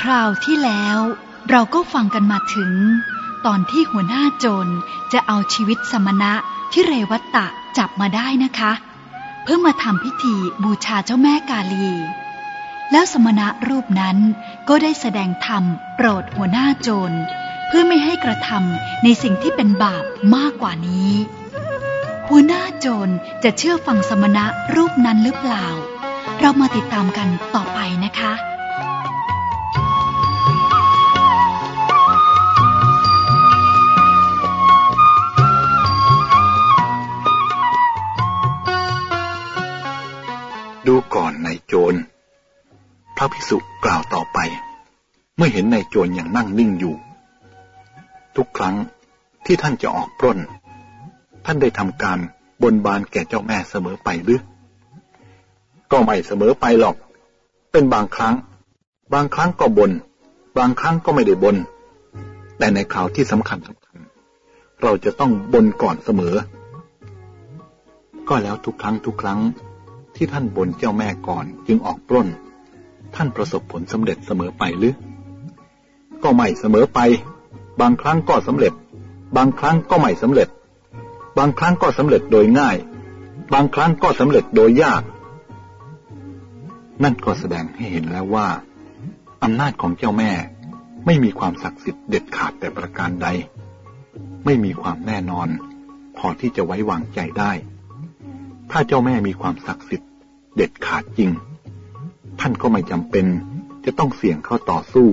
คราวที่แล้วเราก็ฟังกันมาถึง ตอนที่หัวหน้าโจรจะเอาชีวิตสมณะที่เรวัตตะจับมาได้นะคะ เพื่อมาทำพิธีบูชาเจ้าแม่กาลี แล้วสมณะรูปนั้นก็ได้แสดงธรรมโปรดหัวหน้าโจรเพื่อไม่ให้กระทำในสิ่งที่เป็นบาปมากกว่านี้ หัวหน้าโจรจะเชื่อฟังสมณะรูปนั้นหรือเปล่า เรามาติดตามกันต่อไปนะคะ ก่อนนายโจร พระภิกษุกล่าวต่อไป เมื่อเห็นนายโจรยังนั่งนิ่งอยู่ ทุกครั้งที่ท่านจะออกปล้น ท่านได้ทำการบนบานแก่เจ้าแม่เสมอไปหรือ ก็ไม่เสมอไปหรอก เป็นบางครั้ง บางครั้งก็บน บางครั้งก็ไม่ได้บน แต่ในคราวที่สำคัญสำคัญ เราจะต้องบนก่อนเสมอ ก็แล้วทุกครั้งทุกครั้ง ที่ท่านบนเจ้าแม่ก่อนจึงออกปล้น ท่านประสบผลสำเร็จเสมอไปหรือ ก็ไม่เสมอไป บางครั้งก็สำเร็จ บางครั้งก็ไม่สำเร็จ บางครั้งก็สำเร็จโดยง่าย บางครั้งก็สำเร็จโดยยาก นั่นก็แสดงให้เห็นแล้วว่าอำนาจของเจ้าแม่ไม่มีความศักดิ์สิทธิ์เด็ดขาดแต่ประการใด ไม่มีความแน่นอน พอที่จะไว้วางใจได้ ถ้าเจ้าแม่มีความศักดิ์สิทธิ์ เด็ดขาดจริง ท่านก็ไม่จำเป็น จะต้องเสี่ยงเข้าต่อสู้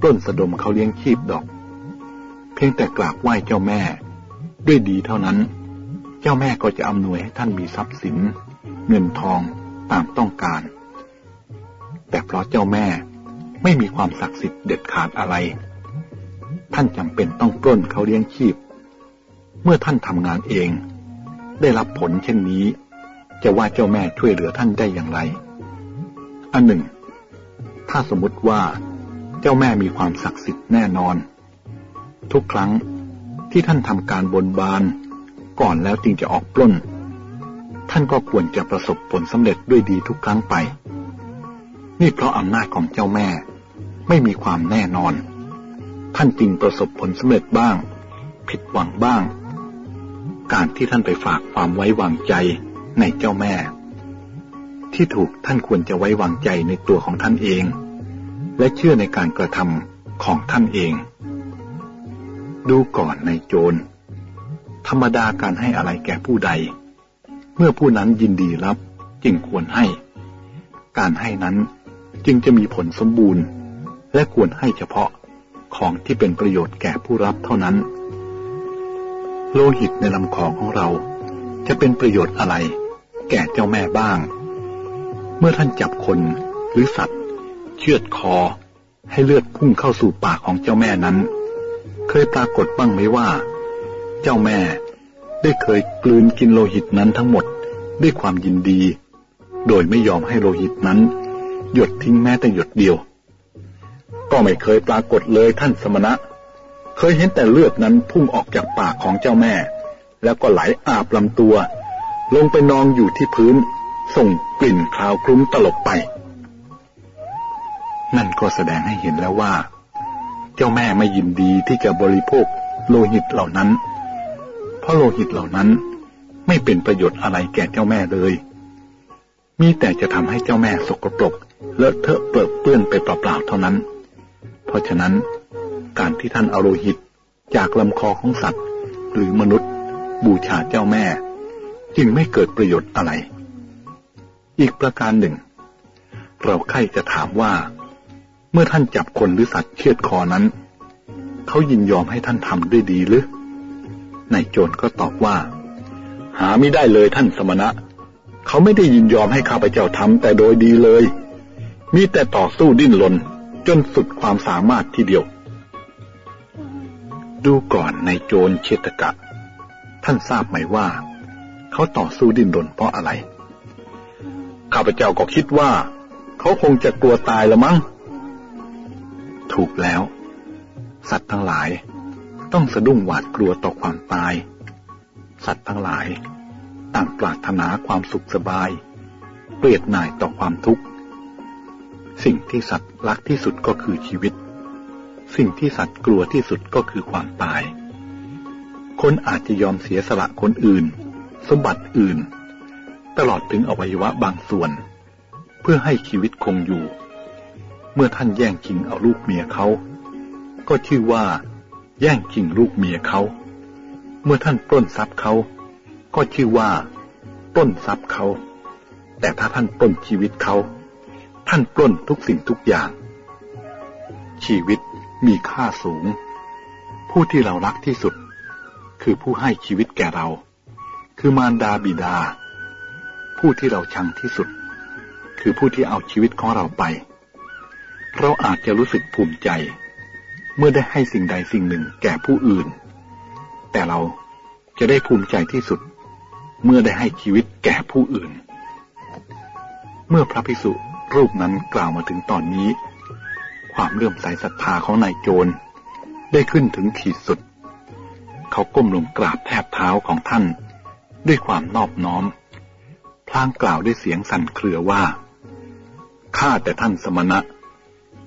ปล้นสะดมเขาเลี้ยงชีพดอก เพียงแต่กราบไหว้เจ้าแม่ ด้วยดีเท่านั้น เจ้าแม่ก็จะอำนวยให้ท่านมีทรัพย์สิน เงินทองตามต้องการ แต่เพราะเจ้าแม่ไม่มีความศักดิ์สิทธิ์เด็ดขาดอะไร ท่านจำเป็นต้องปล้นเขาเลี้ยงชีพ เมื่อท่านทำงานเอง ได้รับผลเช่นนี้ จะว่าเจ้าแม่ช่วยเหลือท่านได้อย่างไร อันหนึ่ง ถ้าสมมติว่าเจ้าแม่มีความศักดิ์สิทธิ์แน่นอน ทุกครั้งที่ท่านทำการบนบาน ก่อนแล้วจึงจะออกปล้น ท่านก็ควรจะประสบผลสำเร็จด้วยดีทุกครั้งไป นี่เพราะอำนาจของเจ้าแม่ไม่มีความแน่นอน ท่านจึงประสบผลสำเร็จบ้าง ผิดหวังบ้าง การที่ท่านไปฝากความไว้วางใจในเจ้าแม่ ที่ถูกท่านควรจะไว้วางใจในตัวของท่านเอง และเชื่อในการกระทำของท่านเอง ดูก่อนในโจร ธรรมดาการให้อะไรแก่ผู้ใด เมื่อผู้นั้นยินดีรับจึงควรให้ การให้นั้นจึงจะมีผลสมบูรณ์ และควรให้เฉพาะของที่เป็นประโยชน์แก่ผู้รับเท่านั้น โลหิตในลำคอของเรา จะเป็นประโยชน์อะไร แก่เจ้าแม่บ้าง เมื่อท่านจับคนหรือสัตว์ เชือดคอ ให้เลือดพุ่งเข้าสู่ปากของเจ้าแม่นั้น เคยปรากฏบ้างไหมว่า เจ้าแม่ได้เคยกลืนกินโลหิตนั้นทั้งหมดด้วยความยินดี โดยไม่ยอมให้โลหิตนั้น หยดทิ้งแม้แต่หยดเดียว ก็ไม่เคยปรากฏเลยท่านสมณะ เคยเห็นแต่เลือดนั้นพุ่งออกจากปากของเจ้าแม่ แล้วก็ไหลอาบลำตัว ลงไปนองอยู่ที่พื้น ส่งกลิ่นคลาวคลุ้มตลบไป นั่นก็แสดงให้เห็นแล้วว่า เจ้าแม่ไม่ยินดีที่จะบริโภคโลหิตเหล่านั้น เพราะโลหิตเหล่านั้นไม่เป็นประโยชน์อะไรแก่เจ้าแม่เลย มีแต่จะทำให้เจ้าแม่สกปรกเลอะเทอะเปรอะเปื้อนไปเปล่าๆเท่านั้น เพราะฉะนั้น การที่ท่านเอาโลหิต จากลำคอของสัตว์ หรือมนุษย์ บูชาเจ้าแม่ จึงไม่เกิดประโยชน์อะไร อีกประการหนึ่ง เราใครจะถามว่า เมื่อท่านจับคนหรือสัตว์เชือดคอนั้น เขายินยอมให้ท่านทำด้วยดีหรือนายโจรก็ตอบว่า หาไม่ได้เลยท่านสมณะ เขาไม่ได้ยินยอมให้ข้าพเจ้าทำแต่โดยดีเลย มีแต่ต่อสู้ดิ้นรนจนสุดความสามารถทีเดียว ดูก่อนในโจรเชตกะ ท่านทราบไหมว่า เขาต่อสู้ดิ้นรนเพราะอะไร ข้าพเจ้าก็คิดว่า เขาคงจะกลัวตายละมั้ง ถูกแล้ว สัตว์ทั้งหลาย ต้องสะดุ้งหวาดกลัวต่อความตาย สัตว์ทั้งหลาย ต่างปรารถนาความสุขสบายเปรียดหน่ายต่อความทุกข์ สิ่งที่สัตว์รักที่สุดก็คือชีวิต สิ่งที่สัตว์กลัวที่สุดก็คือความตาย คนอาจจะยอมเสียสละคนอื่น สมบัติอื่น ตลอดถึงอวัยวะบางส่วน เพื่อให้ชีวิตคงอยู่ เมื่อท่านแย่งชิงเอาลูกเมียเขา ก็ชื่อว่า แย่งชิงลูกเมียเขา เมื่อท่านปล้นทรัพย์เขา ก็ชื่อว่าปล้นทรัพย์เขา แต่ถ้าท่านปล้นชีวิตเขา ท่านปล้นทุกสิ่งทุกอย่าง ชีวิต มีค่าสูง ผู้ที่เรารักที่สุด คือผู้ให้ชีวิตแก่เรา คือมารดาบิดา ผู้ที่เราชังที่สุด คือผู้ที่เอาชีวิตของเราไป เราอาจจะรู้สึกภูมิใจ เมื่อได้ให้สิ่งใดสิ่งหนึ่งแก่ผู้อื่น แต่เราจะได้ภูมิใจที่สุด เมื่อได้ให้ชีวิตแก่ผู้อื่น เมื่อพระภิกษุรูปนั้นกล่าวมาถึงตอนนี้ ความเลื่อมใสศรัทธาของนายโจร ได้ขึ้นถึงขีดสุด เขาก้มลงกราบแทบเท้าของท่าน ด้วยความนอบน้อม พลางกล่าวด้วยเสียงสั่นเครือว่า ข้าแต่ท่านสมณะ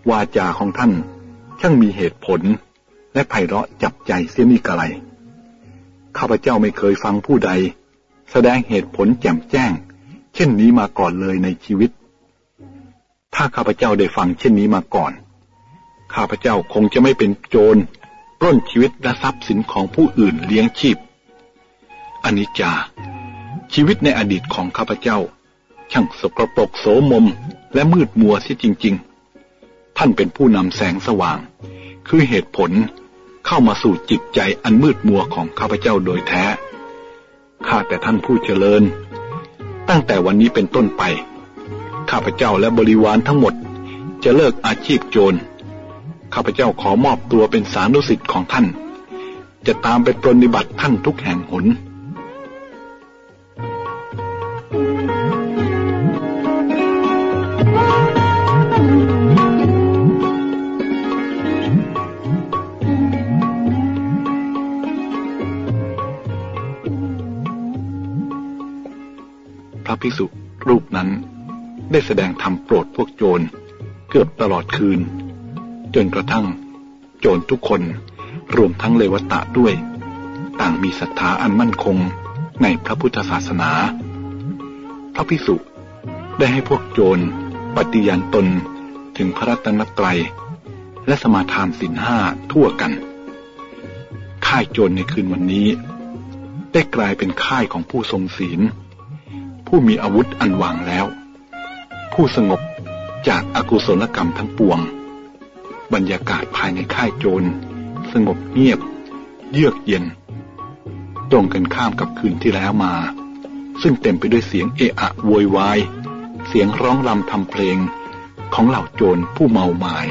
วาจาของท่านช่างมีเหตุผล และไพเราะจับใจเสียนี่กะไร ข้าพเจ้าไม่เคยฟังผู้ใด แสดงเหตุผลแจ่มแจ้ง เช่นนี้มาก่อนเลยในชีวิต ถ้าข้าพเจ้าได้ฟังเช่นนี้มาก่อน ข้าพเจ้าคงจะไม่เป็นโจรปล้นชีวิตและทรัพย์สินของผู้อื่นเลี้ยงชีพอนิจจา ชีวิตในอดีตของข้าพเจ้า ช่างสกรปรกโสมมและมืดมัวเสียจริง ๆ ท่านเป็นผู้นำแสงสว่าง คือเหตุผลเข้ามาสู่จิตใจอันมืดมัวของข้าพเจ้าโดยแท้ข้าแต่ท่านผู้เจริญ ตั้งแต่วันนี้เป็นต้นไป ข้าพเจ้าและบริวารทั้งหมด จะเลิกอาชีพโจร ข้าพเจ้าขอมอบตัวเป็นสานุสิทธิ์ของท่าน จะตามไปปรนิบัติท่านทุกแห่งหนพระภิกษุรูปนั้นได้แสดงธรรมโปรดพวกโจร เกือบตลอดคืน จนกระทั่ง โจรทุกคนรวมทั้งเลวตะด้วย ต่างมีศรัทธาอันมั่นคงในพระพุทธศาสนา พระพิสุได้ให้พวกโจรปฏิญาณตนถึงพระรัตนตรัย และสมาทานสินห้าทั่วกัน ค่ายโจรในคืนวันนี้ ได้กลายเป็นค่ายของผู้ทรงศีล ผู้มีอาวุธอันวางแล้ว ผู้สงบจากอากุศลกรรมทั้งปวง บรรยากาศภายในค่ายโจร สงบเงียบ เยือกเย็น ตรงกันข้ามกับคืนที่แล้วมา ซึ่งเต็มไปด้วยเสียงเอะอะโวยวาย เสียงร้องรำทำเพลงของเหล่าโจรผู้เมาหมาย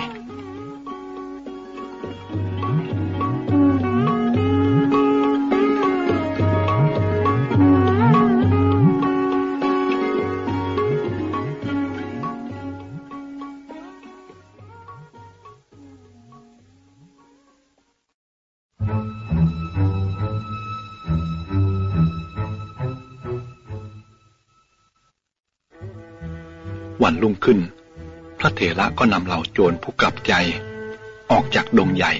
วันรุ่งขึ้น พระเถระก็นำเหล่าโจรผู้กลับใจ ออกจากดงใหญ่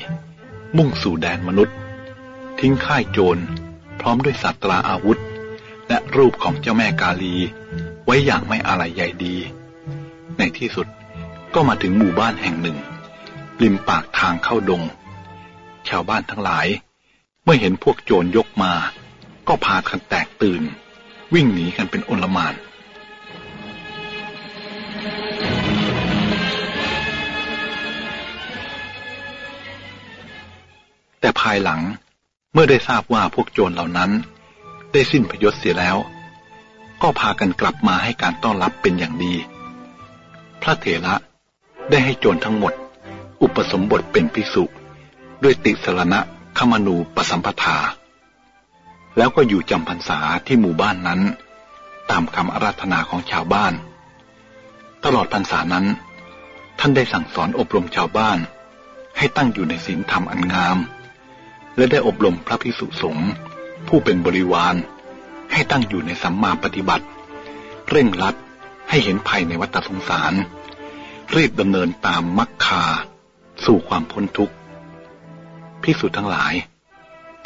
มุ่งสู่แดนมนุษย์ ทิ้งค่ายโจรพร้อมด้วยสัตราอาวุธ และรูปของเจ้าแม่กาลี ไว้อย่างไม่อะไรใหญ่ดี ในที่สุดก็มาถึงหมู่บ้านแห่งหนึ่ง ริมปากทางเข้าดง ชาวบ้านทั้งหลาย เมื่อเห็นพวกโจรยกมา ก็พากันแตกตื่น วิ่งหนีกันเป็นอนลมาน แต่ภายหลังเมื่อได้ทราบว่าพวกโจรเหล่านั้น ได้สิ้นพยศเสียแล้ว ก็พากันกลับมาให้การต้อนรับเป็นอย่างดี พระเถระได้ให้โจรทั้งหมด อุปสมบทเป็นภิกษุ ด้วยติสรณะขมนูปสัมปทา แล้วก็อยู่จำพรรษาที่หมู่บ้านนั้น ตามคำอาราธนาของชาวบ้าน ตลอดพรรษานั้น ท่านได้สั่งสอนอบรมชาวบ้าน ให้ตั้งอยู่ในศีลธรรมอันงาม และได้อบรมพระภิกษุสงฆ์ผู้เป็นบริวาร ให้ตั้งอยู่ในสัมมาปฏิบัติ เร่งรัดให้เห็นภัยในวัฏสงสาร รีบดำเนินตามมักคา สู่ความพ้นทุกข์พิสุทั้งหลาย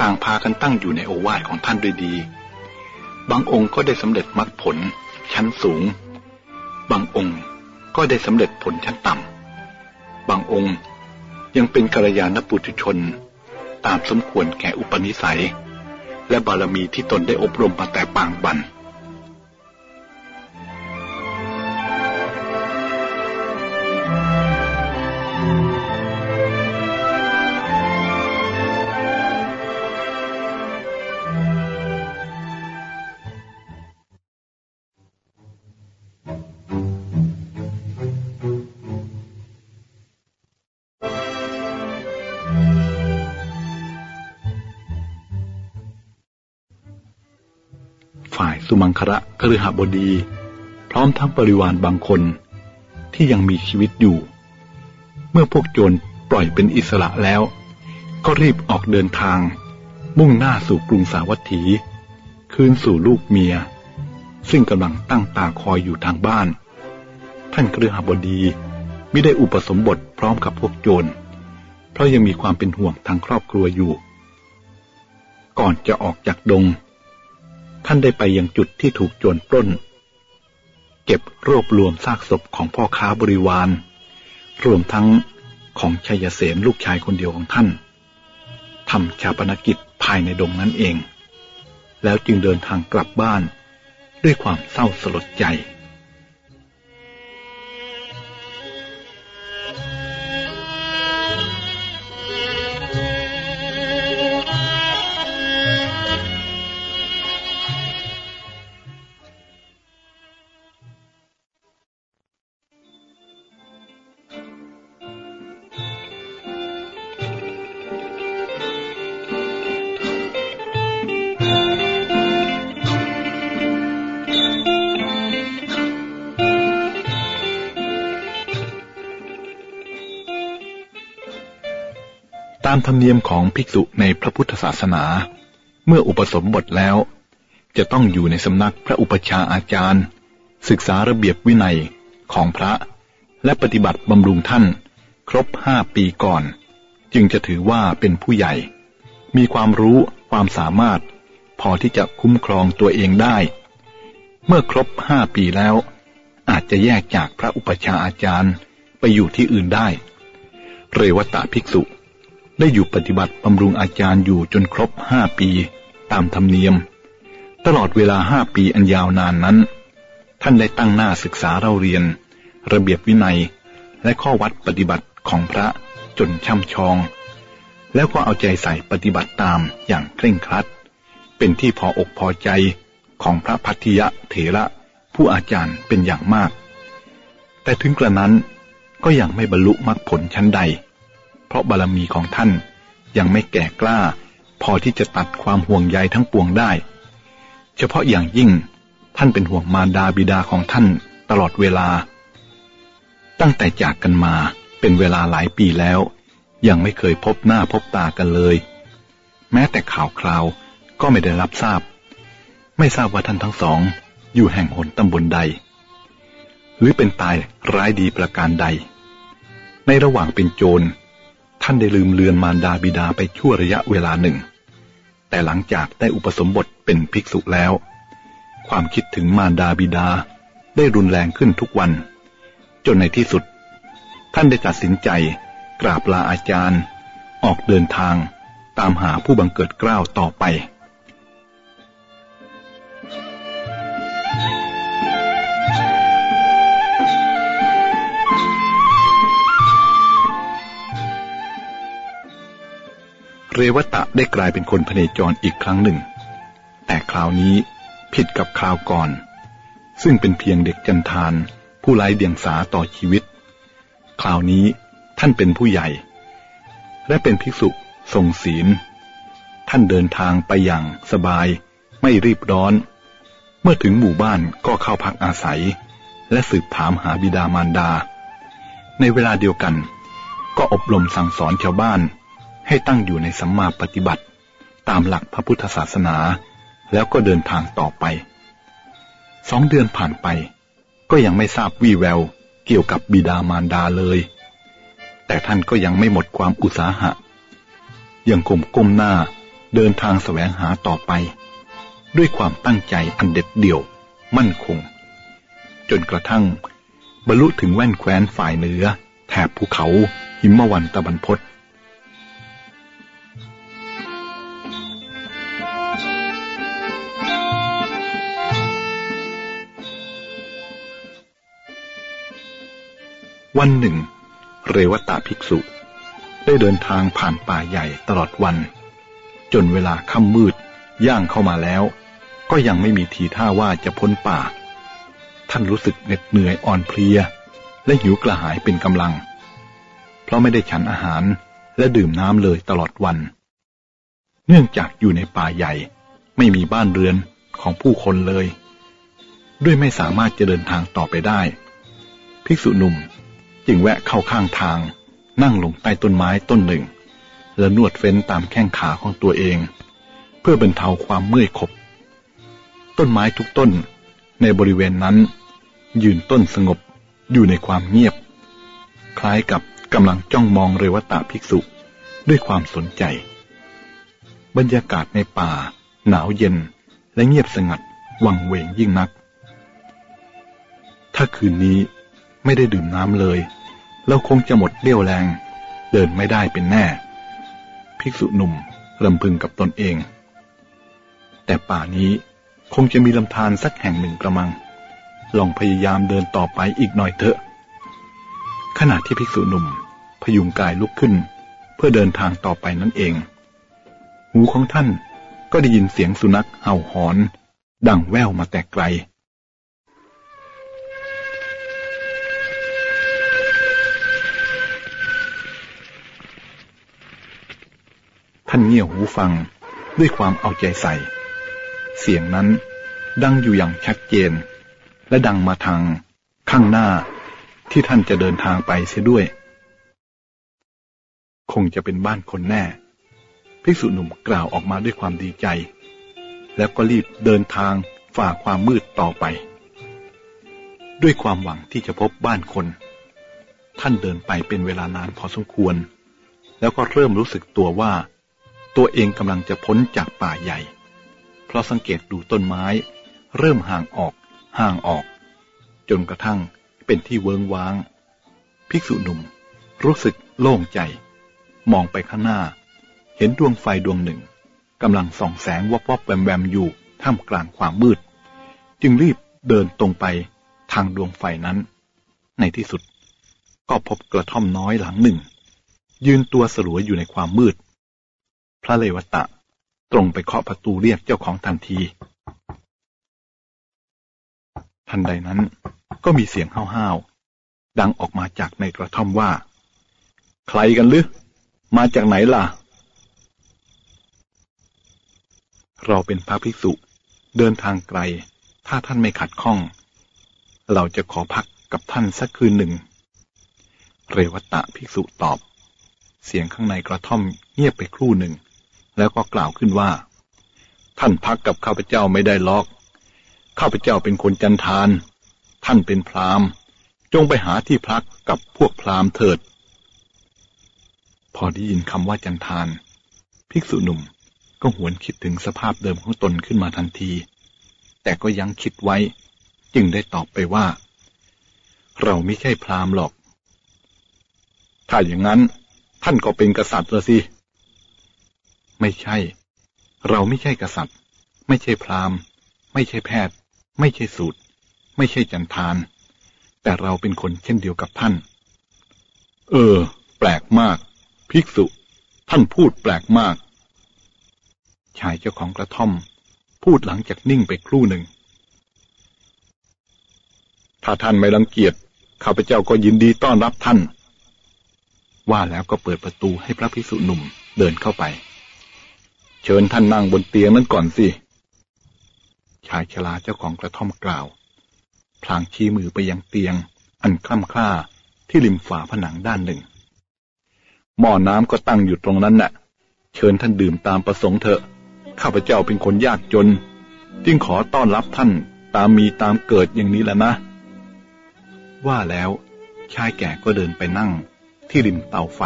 ต่างพากันตั้งอยู่ในโอวาทของท่านด้วยดี บางองค์ก็ได้สำเร็จมรรคผลชั้นสูง บางองค์ก็ได้สำเร็จผลชั้นต่ำบางองค์ยังเป็นกัลยาณปุถุชน ตามสมควรแก่อุปนิสัย และบารมีที่ตนได้อบรมมาแต่ปางบัน มังคระกฤหบดี พร้อมทั้งบริวารบางคนที่ยังมีชีวิตอยู่ เมื่อพวกโจรปล่อยเป็นอิสระแล้ว ก็รีบออกเดินทาง มุ่งหน้าสู่กรุงสาวัตถี คืนสู่ลูกเมีย ซึ่งกำลังตั้งตาคอยอยู่ทางบ้าน ท่านเครือหบดีไม่ได้อุปสมบทพร้อมกับพวกโจร เพราะยังมีความเป็นห่วงทางครอบครัวอยู่ ก่อนจะออกจากดง ท่านได้ไปยังจุดที่ถูกโจรปล้น เก็บรวบรวมซากศพของพ่อค้าบริวาร รวมทั้งของชัยเสนลูกชายคนเดียวของท่านทำชาปนกิจภายในดงนั้นเอง แล้วจึงเดินทางกลับบ้านด้วยความเศร้าสลดใจามธรรมเนียมของภิกษุในพระพุทธศาสนา เมื่ออุปสมบทแล้ว จะต้องอยู่ในสำนักพระอุปชาอาจารย์ ศึกษาระเบียบวินัยของพระ และปฏิบัติบำรุงท่าน ครบห้าปีก่อน จึงจะถือว่าเป็นผู้ใหญ่ มีความรู้ความสามารถ พอที่จะคุ้มครองตัวเองได้ เมื่อครบห้าปีแล้ว อาจจะแยกจากพระอุปชาอาจารย์ไปอยู่ที่อื่นได้ เรวตาภิกษุ ได้อยู่ปฏิบัติบำรุงอาจารย์อยู่จนครบห้าปีตามธรรมเนียม ตลอดเวลาห้าปีอันยาวนานนั้น ท่านได้ตั้งหน้าศึกษาเราเรียน ระเบียบวินัย และข้อวัดปฏิบัติของพระจนช่ำชอง แล้วก็เอาใจใส่ปฏิบัติตามอย่างเคร่งครัด เป็นที่พออกพอใจของพระพัทยะเถระผู้อาจารย์เป็นอย่างมาก แต่ถึงกระนั้นก็ยังไม่บรรลุมรรคผลชั้นใด ราะบารมีของท่าน ยังไม่แก่กล้า พอที่จะตัดความห่วงใยทั้งปวงได้ เฉพาะอย่างยิ่งท่านเป็นห่วงมารดาบิดาของท่านตลอดเวลา ตั้งแต่จากกันมาเป็นเวลาหลายปีแล้ว ยังไม่เคยพบหน้าพบตากันเลย แม้แต่ข่าวคราวก็ไม่ได้รับทราบ ไม่ทราบว่าท่านทั้งสอง อยู่แห่งหนตำบลใด หรือเป็นตายร้ายดีประการใด ในระหว่างเป็นโจร ท่านได้ลืมเลือนมารดาบิดาไปชั่วระยะเวลาหนึ่ง แต่หลังจากได้อุปสมบทเป็นภิกษุแล้ว ความคิดถึงมารดาบิดาได้รุนแรงขึ้นทุกวัน จนในที่สุด ท่านได้ตัดสินใจกราบลาอาจารย์ ออกเดินทางตามหาผู้บังเกิดกล้าวต่อไป เรวตะได้กลายเป็นคนพเนจรอีกครั้งหนึ่ง แต่คราวนี้ผิดกับคราวก่อน ซึ่งเป็นเพียงเด็กจันทานผู้ไร้เดียงสาต่อชีวิต คราวนี้ท่านเป็นผู้ใหญ่ และเป็นภิกษุทรงศีล ท่านเดินทางไปอย่างสบาย ไม่รีบร้อน เมื่อถึงหมู่บ้านก็เข้าพักอาศัย และสืบถามหาบิดามารดา ในเวลาเดียวกัน ก็อบรมสั่งสอนชาวบ้าน ให้ตั้งอยู่ในสัมมาปฏิบัติ ตามหลักพระพุทธศาสนา แล้วก็เดินทางต่อไป สองเดือนผ่านไป ก็ยังไม่ทราบวี่แววเกี่ยวกับบิดามารดาเลย แต่ท่านก็ยังไม่หมดความอุตสาหะ ยังคงก้มหน้าเดินทางแสวงหาต่อไป ด้วยความตั้งใจอันเด็ดเดี่ยว มั่นคง จนกระทั่ง บรรลุถึงแว่นแคว้นฝ่ายเหนือ แถบภูเขาหิมวันตะบันพศ วันหนึ่ง เรวตาภิกษุ ได้เดินทางผ่านป่าใหญ่ตลอดวัน จนเวลาค่ำมืดย่างเข้ามาแล้ว ก็ยังไม่มีทีท่าว่าจะพ้นป่า ท่านรู้สึกเหน็ดเหนื่อยอ่อนเพลีย และหิวกระหายเป็นกำลัง เพราะไม่ได้ฉันอาหารและดื่มน้ำเลยตลอดวัน เนื่องจากอยู่ในป่าใหญ่ไม่มีบ้านเรือนของผู้คนเลย ด้วยไม่สามารถจะเดินทางต่อไปได้ ภิกษุหนุ่ม จึงแวะเข้าข้างทาง นั่งลงใต้ต้นไม้ต้นหนึ่ง แล้วนวดเฟ้นตามแข้งขาของตัวเอง เพื่อบรรเทาความเมื่อยขบ ต้นไม้ทุกต้นในบริเวณนั้น ยืนต้นสงบอยู่ในความเงียบ คล้ายกับกำลังจ้องมองเรวตาภิกษุด้วยความสนใจ บรรยากาศในป่า หนาวเย็นและเงียบสงัดวังเวงยิ่งนัก ถ้าคืนนี้ ไม่ได้ดื่มน้ำเลยเราคงจะหมดเรี่ยวแรง เดินไม่ได้เป็นแน่ ภิกษุหนุ่มลำพึงกับตนเอง แต่ป่านี้คงจะมีลำธารสักแห่งหนึ่งกระมัง ลองพยายามเดินต่อไปอีกหน่อยเถอะ ขณะที่ภิกษุหนุ่มพยุงกายลุกขึ้น เพื่อเดินทางต่อไปนั่นเอง หูของท่านก็ได้ยินเสียงสุนัขเห่าหอน ดังแว่วมาแต่ไกล ท่านเงี่ยหูฟังด้วยความเอาใจใส่ เสียงนั้นดังอยู่อย่างชัดเจน และดังมาทางข้างหน้าที่ท่านจะเดินทางไปเสียด้วย คงจะเป็นบ้านคนแน่ภิกษุหนุ่มกล่าวออกมาด้วยความดีใจ แล้วก็รีบเดินทางฝ่าความมืดต่อไป ด้วยความหวังที่จะพบบ้านคน ท่านเดินไปเป็นเวลานานพอสมควร แล้วก็เริ่มรู้สึกตัวว่า ตัวเองกำลังจะพ้นจากป่าใหญ่ เพราะสังเกตดูต้นไม้ เริ่มห่างออก ห่างออก จนกระทั่งเป็นที่เวิงว้าง ภิกษุหนุ่มรู้สึกโล่งใจ มองไปข้างหน้า เห็นดวงไฟดวงหนึ่งกำลังส่องแสงวับวับแวมแวมอยู่ท่ามกลางความมืด จึงรีบเดินตรงไปทางดวงไฟนั้น ในที่สุด ก็พบกระท่อมน้อยหลังหนึ่ง ยืนตัวสลัวอยู่ในความมืด พระเลวตะ ตรงไปเคาะประตูเรียกเจ้าของทันที ทันใดนั้นก็มีเสียงห้าวๆดังออกมาจากในกระท่อมว่า ใครกันลึมาจากไหนล่ะ เราเป็นพระภิกษุเดินทางไกล ถ้าท่านไม่ขัดข้อง เราจะขอพักกับท่านสักคืนหนึ่ง เรวตะภิกษุตอบ เสียงข้างในกระท่อมเงียบไปครู่หนึ่ง แล้วก็กล่าวขึ้นว่า ท่านพักกับข้าพเจ้าไม่ได้ล็อก ข้าพเจ้าเป็นคนจันทาน ท่านเป็นพราหมณ์ จงไปหาที่พักกับพวกพราหมณ์เถิด พอได้ยินคำว่าจันทาน ภิกษุหนุ่มก็หวนคิดถึงสภาพเดิมของตนขึ้นมาทันที แต่ก็ยังคิดไว้ จึงได้ตอบไปว่า เราไม่ใช่พราหมณ์หรอก ถ้าอย่างนั้นท่านก็เป็นกษัตริย์ละสิ ไม่ใช่ เราไม่ใช่กษัตริย์ ไม่ใช่พราหมณ์ ไม่ใช่แพทย์ ไม่ใช่สูตร ไม่ใช่จันทาน แต่เราเป็นคนเช่นเดียวกับท่าน เออ แปลกมาก ภิกษุ ท่านพูดแปลกมาก ชายเจ้าของกระท่อม พูดหลังจากนิ่งไปครู่หนึ่ง ถ้าท่านไม่รังเกียจข้าพเจ้าก็ยินดีต้อนรับท่าน ว่าแล้วก็เปิดประตูให้พระภิกษุหนุ่มเดินเข้าไป เชิญท่านนั่งบนเตียงนั้นก่อนสิ ชายชราเจ้าของกระท่อมกล่าว พลางชี้มือไปยังเตียง อันคล่ำคล้าที่ริมฝาผนังด้านหนึ่ง หม้อน้ำก็ตั้งอยู่ตรงนั้นน่ะ เชิญท่านดื่มตามประสงค์เถอะ ข้าพเจ้าเป็นคนยากจน จึงขอต้อนรับท่านตามมีตามเกิดอย่างนี้แหละนะ ว่าแล้วชายแก่ก็เดินไปนั่งที่ริมเตาไฟ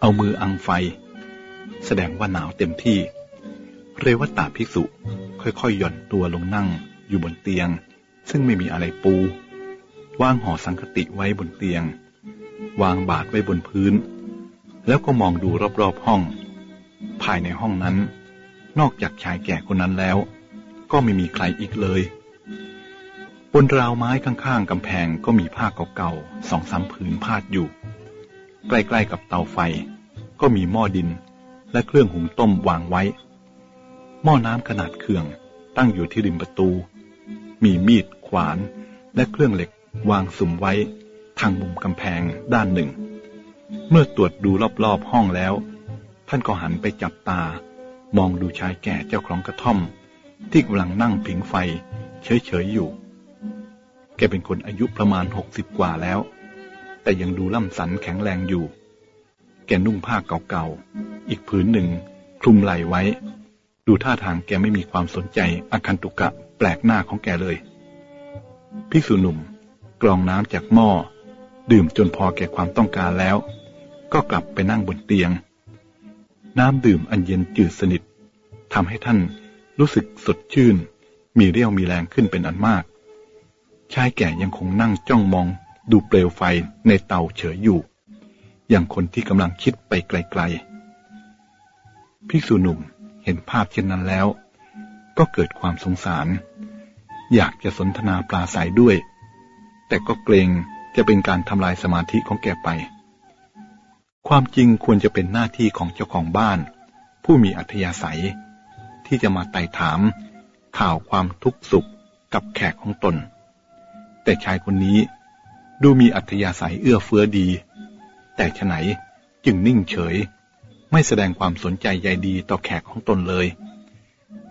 เอามืออังไฟ แสดงว่าหนาวเต็มที่ เรวัตตาภิกษุค่อยๆหย่อนตัวลงนั่งอยู่บนเตียง ซึ่งไม่มีอะไรปูวางห่อสังคติไว้บนเตียง วางบาทไว้บนพื้น แล้วก็มองดูรอบๆห้อง ภายในห้องนั้น นอกจากชายแก่คนนั้นแล้ว ก็ไม่มีใครอีกเลย บนราวไม้ข้างๆกำแพงก็มีผ้าเก่าๆสองสามผืนพาดอยู่ ใกล้ๆกับเตาไฟ ก็มีหม้อดิน และเครื่องหุงต้มวางไว้ หม้อน้ำขนาดเคืองตั้งอยู่ที่ริมประตู มีมีดขวาน และเครื่องเหล็กวางสุ่มไว้ ทางมุมกำแพงด้านหนึ่ง เมื่อตรวจดูรอบๆห้องแล้ว ท่านก็หันไปจับตา มองดูชายแก่เจ้าของกระท่อม ที่กำลังนั่งผิงไฟ เฉยๆอยู่ แกเป็นคนอายุประมาณหกสิบกว่าแล้ว แต่ยังดูล่ำสันแข็งแรงอยู่ แกนุ่งผ้าเก่าๆ อีกผืนหนึ่ง คลุมไหล่ไว้ ดูท่าทางแกไม่มีความสนใจอาคันตุกะแปลกหน้าของแกเลย ภิกษุหนุ่มกรองน้ำจากหม้อ ดื่มจนพอแก่ความต้องการแล้ว ก็กลับไปนั่งบนเตียง น้ำดื่มอันเย็นจืดสนิททำให้ท่านรู้สึกสดชื่น มีเรี่ยวมีแรงขึ้นเป็นอันมาก ชายแก่ยังคงนั่งจ้องมองดูเปลวไฟในเตาเฉยอยู่ อย่างคนที่กำลังคิดไปไกลๆ ภิกษุหนุ่มเห็นภาพเช่นนั้นแล้ว ก็เกิดความสงสาร อยากจะสนทนาปลาใสด้วย แต่ก็เกรงจะเป็นการทำลายสมาธิของแกไป ความจริงควรจะเป็นหน้าที่ของเจ้าของบ้าน ผู้มีอัธยาศัย ที่จะมาไต่ถาม ข่าวความทุกข์สุขกับแขกของตน แต่ชายคนนี้ดูมีอัธยาศัยเอื้อเฟื้อดี แต่ฉไหนจึงนิ่งเฉย ไม่แสดงความสนใจใยดีต่อแขกของตนเลย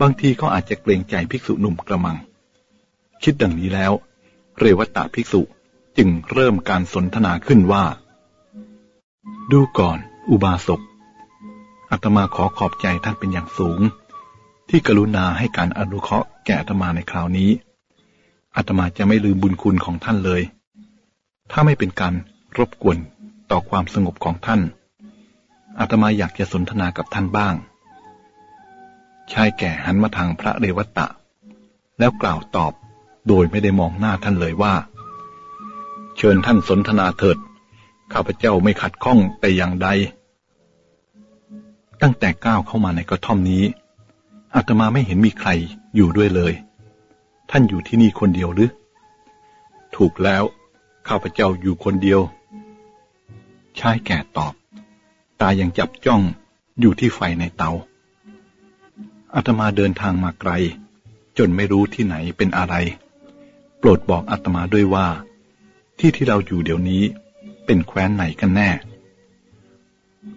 บางทีเขาอาจจะเกรงใจภิกษุหนุ่มกระมัง คิดดังนี้แล้ว เรวัตตาภิกษุจึงเริ่มการสนทนาขึ้นว่า ดูก่อน อุบาสกอาตมาขอขอบใจท่านเป็นอย่างสูง ที่กรุณาให้การอนุเคราะห์แก่อาตมาในคราวนี้อาตมาจะไม่ลืมบุญคุณของท่านเลย ถ้าไม่เป็นการรบกวน ต่อความสงบของท่าน อาตมาอยากจะสนทนากับท่านบ้าง ชายแก่หันมาทางพระเรวัตตะ แล้วกล่าวตอบโดยไม่ได้มองหน้าท่านเลยว่า เชิญท่านสนทนาเถิด ข้าพเจ้าไม่ขัดข้องแต่อย่างใด ตั้งแต่ก้าวเข้ามาในกระท่อมนี้ อาตมาไม่เห็นมีใครอยู่ด้วยเลย ท่านอยู่ที่นี่คนเดียวหรือ ถูกแล้ว ข้าพเจ้าอยู่คนเดียว ชายแก่ตอบ ตายังจับจ้องอยู่ที่ไฟในเตาอาตมาเดินทางมาไกล จนไม่รู้ที่ไหนเป็นอะไร โปรดบอกอาตมาด้วยว่า ที่ที่เราอยู่เดี๋ยวนี้เป็นแคว้นไหนกันแน่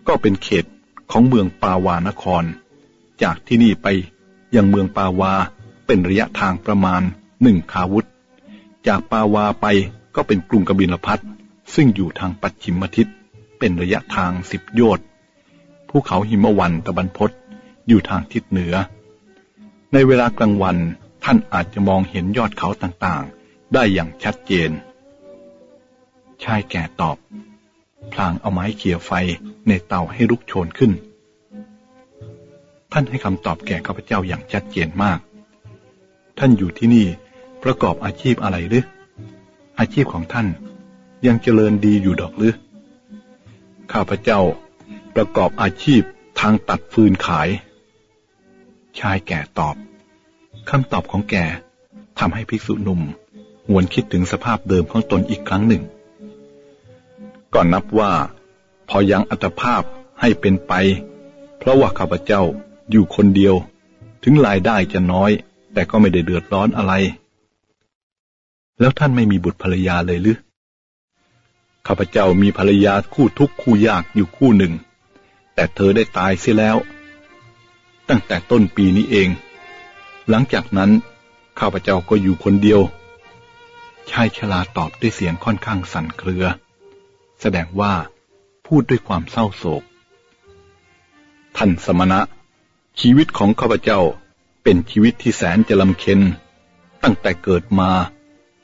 ก็เป็นเขตของเมืองปาวานคร จากที่นี่ไปยังเมืองปาวาเป็นระยะทางประมาณหนึ่งคาวุธ จากปาวาไปก็เป็นกรุงกบิลพัทซึ่งอยู่ทางปัจฉิมทิศ เป็นระยะทางสิบโยชน์ภูเขาหิมวันตะบันพศอยู่ทางทิศเหนือ ในเวลากลางวันท่านอาจจะมองเห็นยอดเขาต่างๆ ได้อย่างชัดเจน ชายแก่ตอบ พลางเอาไม้เขี่ยไฟในเตาให้ลุกโชนขึ้น ท่านให้คำตอบแก่ข้าพเจ้าอย่างชัดเจนมาก ท่านอยู่ที่นี่ประกอบอาชีพอะไรหรือ อาชีพของท่านยังเจริญดีอยู่ดอกหรือ ข้าพเจ้าประกอบอาชีพทางตัดฟืนขาย ชายแก่ตอบคำตอบของแกทำให้ภิกษุหนุ่มหวนคิดถึงสภาพเดิมของตนอีกครั้งหนึ่ง ก่อนนับว่า พอยังอัตภาพให้เป็นไป เพราะว่าข้าพเจ้าอยู่คนเดียว ถึงรายได้จะน้อย แต่ก็ไม่ได้เดือดร้อนอะไร แล้วท่านไม่มีบุตรภรรยาเลยหรือ ข้าพเจ้ามีภรรยาคู่ทุกข์คู่ยากอยู่คู่หนึ่ง แต่เธอได้ตายเสียแล้ว ตั้งแต่ต้นปีนี้เอง หลังจากนั้นข้าพเจ้าก็อยู่คนเดียว ชายชลาตอบด้วยเสียงค่อนข้างสั่นเครือ แสดงว่าพูดด้วยความเศร้าโศก ท่านสมณะ ชีวิตของข้าพเจ้าเป็นชีวิตที่แสนจะลำเค็นตั้งแต่เกิดมา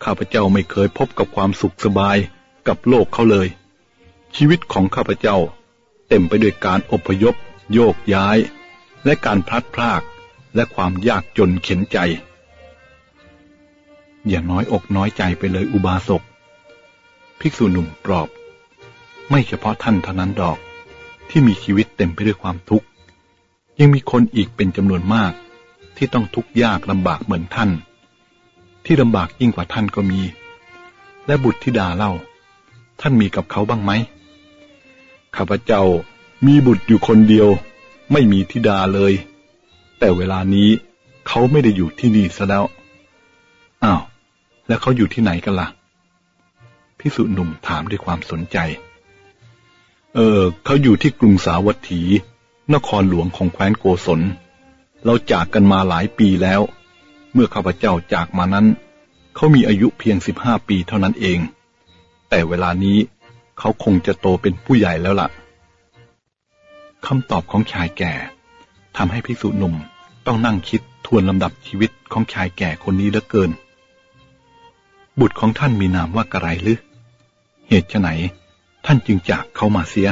ข้าพเจ้าไม่เคยพบกับความสุขสบาย กับโลกเขาเลย ชีวิตของข้าพเจ้า เต็มไปด้วยการอพยพ โยกย้าย และการพลัดพรากและความยากจนเข็นใจ อย่าน้อยอกน้อยใจไปเลยอุบาสก ภิกษุหนุ่มปลอบ ไม่เฉพาะท่านเท่านั้นดอก ที่มีชีวิตเต็มไปด้วยความทุกข์ ยังมีคนอีกเป็นจำนวนมาก ที่ต้องทุกข์ยากลำบากเหมือนท่าน ที่ลำบากยิ่งกว่าท่านก็มี และบุตรธิดาเล่า ท่านมีกับเขาบ้างไหมข้าพเจ้ามีบุตรอยู่คนเดียว ไม่มีธิดาเลย แต่เวลานี้เขาไม่ได้อยู่ที่นี่ซะแล้วอ้าวแล้วเขาอยู่ที่ไหนกันละ่ะพิสุหนุ่มถามด้วยความสนใจ เออ เขาอยู่ที่กรุงสาวัตถี นครหลวงของแคว้นโกศล เราจากกันมาหลายปีแล้ว เมื่อข้าพเจ้าจากมานั้น เขามีอายุเพียงสิบห้าปีเท่านั้นเอง แต่เวลานี้เขาคงจะโตเป็นผู้ใหญ่แล้วละ่ะคำตอบของชายแก่ทำให้พิสุหนุ่มต้องนั่งคิดทวนลำดับชีวิตของชายแก่คนนี้เหลือเกิน บุตรของท่านมีนามว่ากระไรหรือ เหตุไฉนท่านจึงจากเขามาเสีย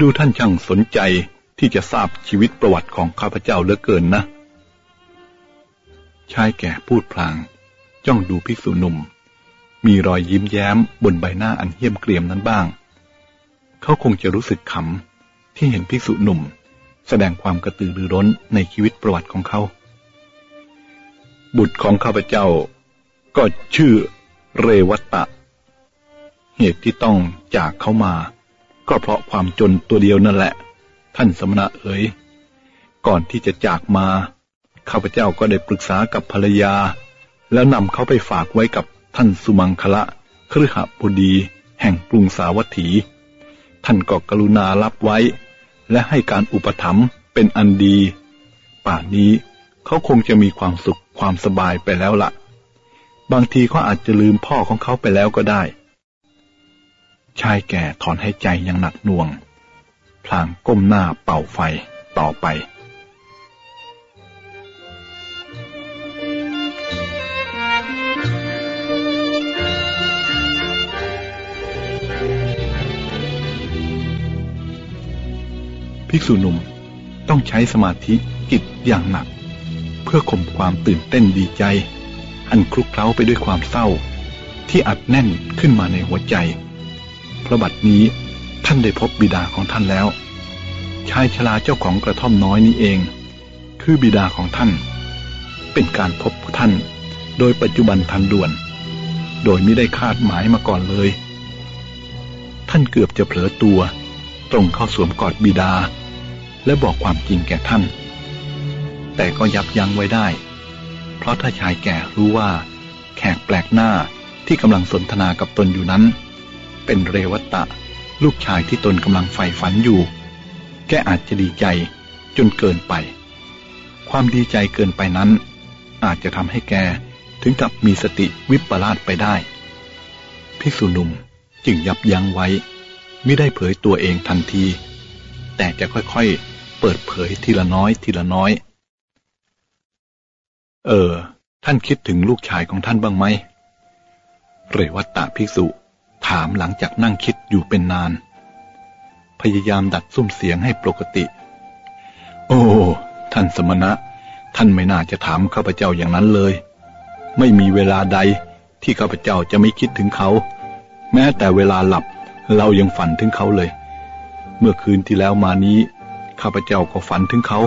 ดูท่านช่างสนใจที่จะทราบชีวิตประวัติของข้าพเจ้าเหลือเกินนะ ชายแก่พูดพลาง จ้องดูภิกษุหนุ่ม มีรอยยิ้มแย้มบนใบหน้าอันเหี้ยมเกรียมนั้นบ้าง เขาคงจะรู้สึกขำที่เห็นภิกษุหนุ่ม แสดงความกระตือรือร้นในชีวิตประวัติของเขา บุตรของข้าพเจ้า ก็ชื่อเรวัตตะเหตุที่ต้องจากเขามา ก็เพราะความจนตัวเดียวนั่นแหละ ท่านสมณะเอ๋ย ก่อนที่จะจากมา ข้าพเจ้าก็ได้ปรึกษากับภรรยา แล้วนำเขาไปฝากไว้กับ ท่านสุมังคละครหบดีแห่งกรุงสาวัตถี ท่านก็กรุณารับไว้ และให้การอุปถัมภ์เป็นอันดี ป่านนี้เขาคงจะมีความสุขความสบายไปแล้วละ่ะ บางทีเขาอาจจะลืมพ่อของเขาไปแล้วก็ได้ ชายแก่ถอนหายใจอย่างหนักหน่วง พลางก้มหน้าเป่าไฟต่อไป ภิกษุหนุ่มต้องใช้สมาธิจิตอย่างหนัก เพื่อข่มความตื่นเต้นดีใจ อันคลุกเคล้าไปด้วยความเศร้า ที่อัดแน่นขึ้นมาในหัวใจพระบัดนี้ท่านได้พบบิดาของท่านแล้ว ชายชราเจ้าของกระท่อมน้อยนี้เอง คือบิดาของท่าน เป็นการพบท่าน โดยปัจจุบันทันด่วน โดยไม่ได้คาดหมายมาก่อนเลย ท่านเกือบจะเผลอตัว ตรงเข้าสวมกอดบิดา และบอกความจริงแก่ท่าน แต่ก็ยับยั้งไว้ได้ เพราะถ้าชายแก่รู้ว่า แขกแปลกหน้าที่กำลังสนทนากับตนอยู่นั้น เป็นเรวัตะ ลูกชายที่ตนกำลังใฝ่ฝันอยู่ แกอาจจะดีใจจนเกินไป ความดีใจเกินไปนั้น อาจจะทำให้แกถึงกับมีสติวิปลาสไปได้ภิกษุหนุ่มจึงยับยั้งไว้ ไม่ได้เผยตัวเองทันที แต่จะค่อยๆ เปิดเผยทีละน้อยทีละน้อย เออ ท่านคิดถึงลูกชายของท่านบ้างไหม เรวัตตะภิกษุถามหลังจากนั่งคิดอยู่เป็นนาน พยายามดัดซุ้มเสียงให้ปกติ โอ้ ท่านสมณะ ท่านไม่น่าจะถามข้าพเจ้าอย่างนั้นเลย ไม่มีเวลาใดที่ข้าพเจ้าจะไม่คิดถึงเขา แม้แต่เวลาหลับเรายังฝันถึงเขาเลย เมื่อคืนที่แล้วมานี้ ข้าพเจ้าก็ฝันถึงเขา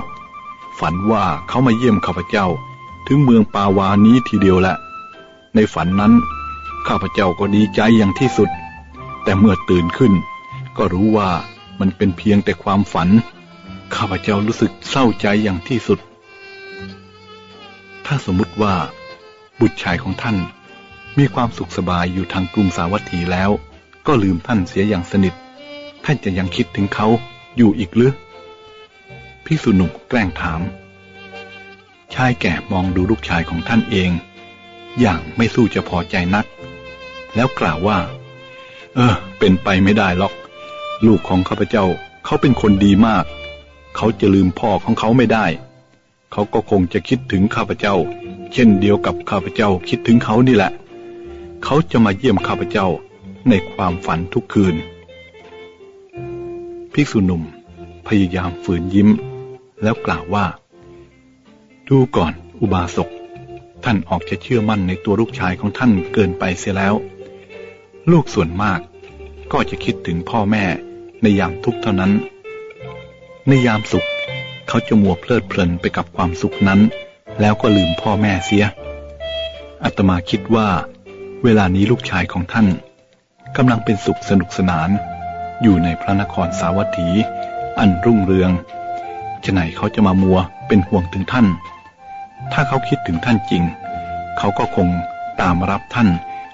ฝันว่าเขามาเยี่ยมข้าพเจ้า ถึงเมืองปาวานี้ทีเดียวแหละ ในฝันนั้น ข้าพเจ้าก็ดีใจอย่างที่สุด แต่เมื่อตื่นขึ้น ก็รู้ว่ามันเป็นเพียงแต่ความฝัน ข้าพเจ้ารู้สึกเศร้าใจอย่างที่สุด ถ้าสมมติว่า บุตรชายของท่านมีความสุขสบายอยู่ทางกรุงสาวัตถีแล้ว ก็ลืมท่านเสียอย่างสนิท ท่านจะยังคิดถึงเขาอยู่อีกหรือพิสุนุ่มแกล้งถาม ชายแก่มองดูลูกชายของท่านเอง อย่างไม่สู้จะพอใจนัก แล้วกล่าวว่า เออ เป็นไปไม่ได้หรอก ลูกของข้าพเจ้าเขาเป็นคนดีมาก เขาจะลืมพ่อของเขาไม่ได้ เขาก็คงจะคิดถึงข้าพเจ้า เช่นเดียวกับข้าพเจ้าคิดถึงเขานี่แหละ เขาจะมาเยี่ยมข้าพเจ้าในความฝันทุกคืน ภิกษุหนุ่ม พยายามฝืนยิ้ม แล้วกล่าวว่า ดูก่อนอุบาสก ท่านออกจะเชื่อมั่นในตัวลูกชายของท่านเกินไปเสียแล้ว ลูกส่วนมากก็จะคิดถึงพ่อแม่ในยามทุกข์เท่านั้น ในยามสุขเขาจะมัวเพลิดเพลินไปกับความสุขนั้น แล้วก็ลืมพ่อแม่เสีย อัตมาคิดว่า เวลานี้ลูกชายของท่านกำลังเป็นสุขสนุกสนาน อยู่ในพระนครสาวัตถี อันรุ่งเรืองจะไหนเขาจะมามัวเป็นห่วงถึงท่าน ถ้าเขาคิดถึงท่านจริง เขาก็คงตามรับท่าน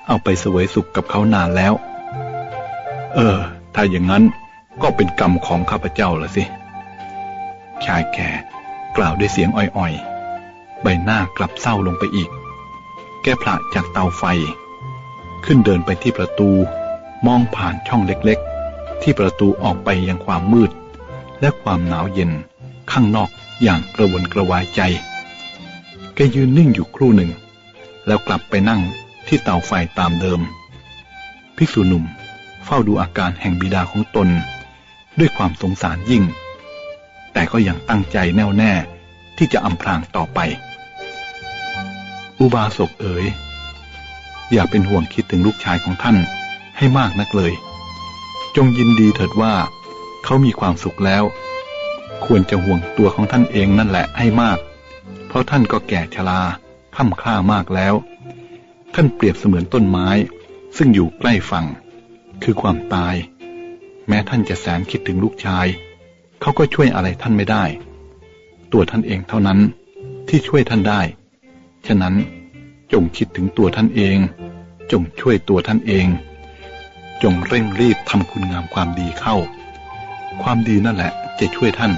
เอาไปเสวยสุขกับเขานานแล้ว เออ ถ้าอย่างนั้นก็เป็นกรรมของข้าพเจ้าละสิ ชายแก่กล่าวด้วยเสียงอ่อยๆ ใบหน้ากลับเศร้าลงไปอีก แกพระจากเตาไฟ ขึ้นเดินไปที่ประตู มองผ่านช่องเล็กๆ ที่ประตูออกไปยังความมืด และความหนาวเย็น ข้างนอกอย่างกระวนกระวายใจ แกยืนนิ่งอยู่ครู่หนึ่ง แล้วกลับไปนั่งที่เตาไฟตามเดิม ภิกษุหนุ่มเฝ้าดูอาการแห่งบิดาของตน ด้วยความสงสารยิ่ง แต่ก็ยังตั้งใจแน่วแน่ที่จะอำพรางต่อไป อุบาสกเอ๋ยอย่าเป็นห่วงคิดถึงลูกชายของท่านให้มากนักเลย จงยินดีเถิดว่า เขามีความสุขแล้ว ควรจะห่วงตัวของท่านเองนั่นแหละให้มาก เพราะท่านก็แก่ชราค่ำค่ามากแล้ว ท่านเปรียบเสมือนต้นไม้ ซึ่งอยู่ใกล้ฝั่ง คือความตาย แม้ท่านจะแสนคิดถึงลูกชาย เขาก็ช่วยอะไรท่านไม่ได้ ตัวท่านเองเท่านั้นที่ช่วยท่านได้ ฉะนั้นจงคิดถึงตัวท่านเอง จงช่วยตัวท่านเอง จงเร่งรีบทำคุณงามความดีเข้า ความดีนั่นแหละจะช่วยท่าน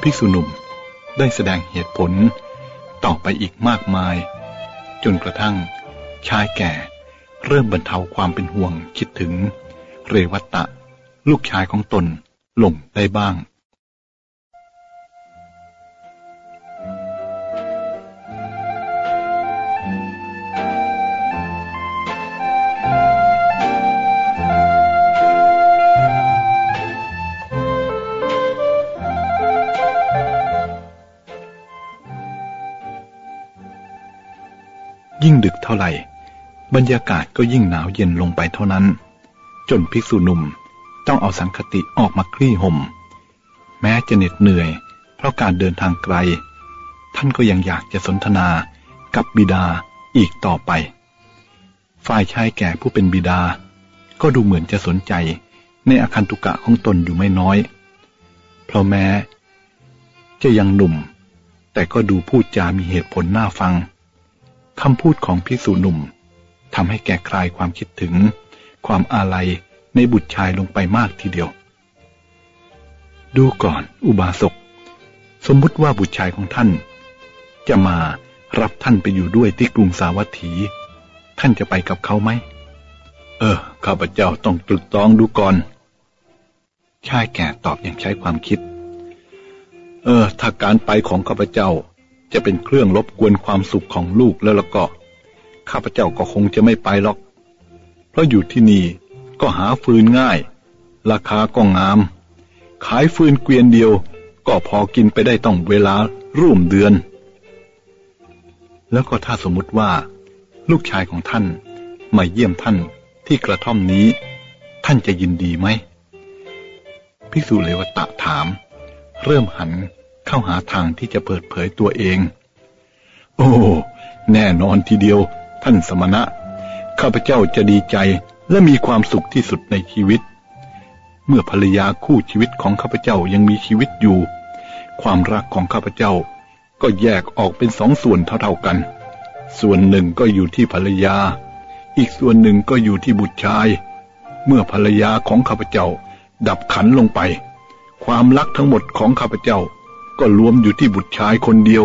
ภิกษุหนุ่มได้แสดงเหตุผลต่อไปอีกมากมาย จนกระทั่ง ชายแก่เริ่มบรรเทาความเป็นห่วงคิดถึง เรวัตตะ ลูกชายของตนลงได้บ้าง ยิ่งดึกเท่าไหร่ บรรยากาศก็ยิ่งหนาวเย็นลงไปเท่านั้น จนภิกษุหนุ่มต้องเอาสังคติออกมาคลี่ห่ม แม้จะเหน็ดเหนื่อย เพราะการเดินทางไกล ท่านก็ยังอยากจะสนทนากับบิดาอีกต่อไป ฝ่ายชายแก่ผู้เป็นบิดา ก็ดูเหมือนจะสนใจในอาคันตุกะของตนอยู่ไม่น้อย เพราะแม้ จะยังหนุ่ม แต่ก็ดูพูดจามีเหตุผลน่าฟัง คำพูดของพิสุหนุ่มทำให้แกคลายความคิดถึง ความอาลัยในบุตรชายลงไปมากทีเดียว ดูก่อนอุบาสก สมมุติว่าบุตรชายของท่าน จะมารับท่านไปอยู่ด้วยที่กรุงสาวัตถี ท่านจะไปกับเขาไหม เออ ข้าพเจ้าต้องตรึกตรองดูก่อน ชายแก่ตอบอย่างใช้ความคิด เออ ถ้าการไปของข้าพเจ้า จะเป็นเครื่องรบกวนความสุขของลูกแล้วละก็ข้าพเจ้าก็คงจะไม่ไปหรอก เพราะอยู่ที่นี่ก็หาฟืนง่าย ราคาก็งาม ขายฟืนเกวียนเดียว ก็พอกินไปได้ต้องเวลาร่วมเดือน แล้วก็ถ้าสมมติว่า ลูกชายของท่านมาเยี่ยมท่านที่กระท่อมนี้ ท่านจะยินดีไหมพิสุเลวตะถาม เริ่มหัน เข้าหาทางที่จะเปิดเผยตัวเอง โอ้ แน่นอนทีเดียว ท่านสมณะ ข้าพเจ้าจะดีใจและมีความสุขที่สุดในชีวิต เมื่อภรรยาคู่ชีวิตของข้าพเจ้ายังมีชีวิตอยู่ ความรักของข้าพเจ้าก็แยกออกเป็นสองส่วนเท่าๆกัน ส่วนหนึ่งก็อยู่ที่ภรรยา อีกส่วนหนึ่งก็อยู่ที่บุตรชาย เมื่อภรรยาของข้าพเจ้าดับขันลงไป ความรักทั้งหมดของข้าพเจ้า ก็รวมอยู่ที่บุตรชายคนเดียว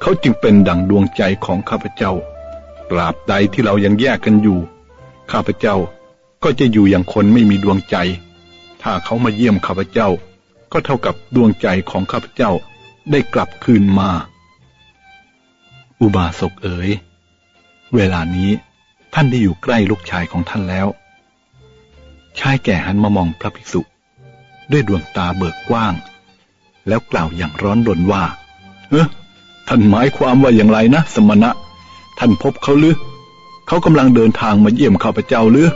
เขาจึงเป็นดั่งดวงใจของข้าพเจ้าตราบใดที่เรายังแยกกันอยู่ ข้าพเจ้าก็จะอยู่อย่างคนไม่มีดวงใจ ถ้าเขามาเยี่ยมข้าพเจ้า ก็เท่ากับดวงใจของข้าพเจ้าได้กลับคืนมา อุบาสกเอ๋ย เวลานี้ท่านได้อยู่ใกล้ลูกชายของท่านแล้ว ชายแก่หันมามองพระภิกษุ ด้วยดวงตาเบิกกว้าง แล้วกล่าวอย่างร้อนรนว่าเออท่านหมายความว่าอย่างไรนะ สมณะ ท่านพบเขาหรือเขากำลังเดินทางมาเยี่ยมข้าพเจ้าหรือ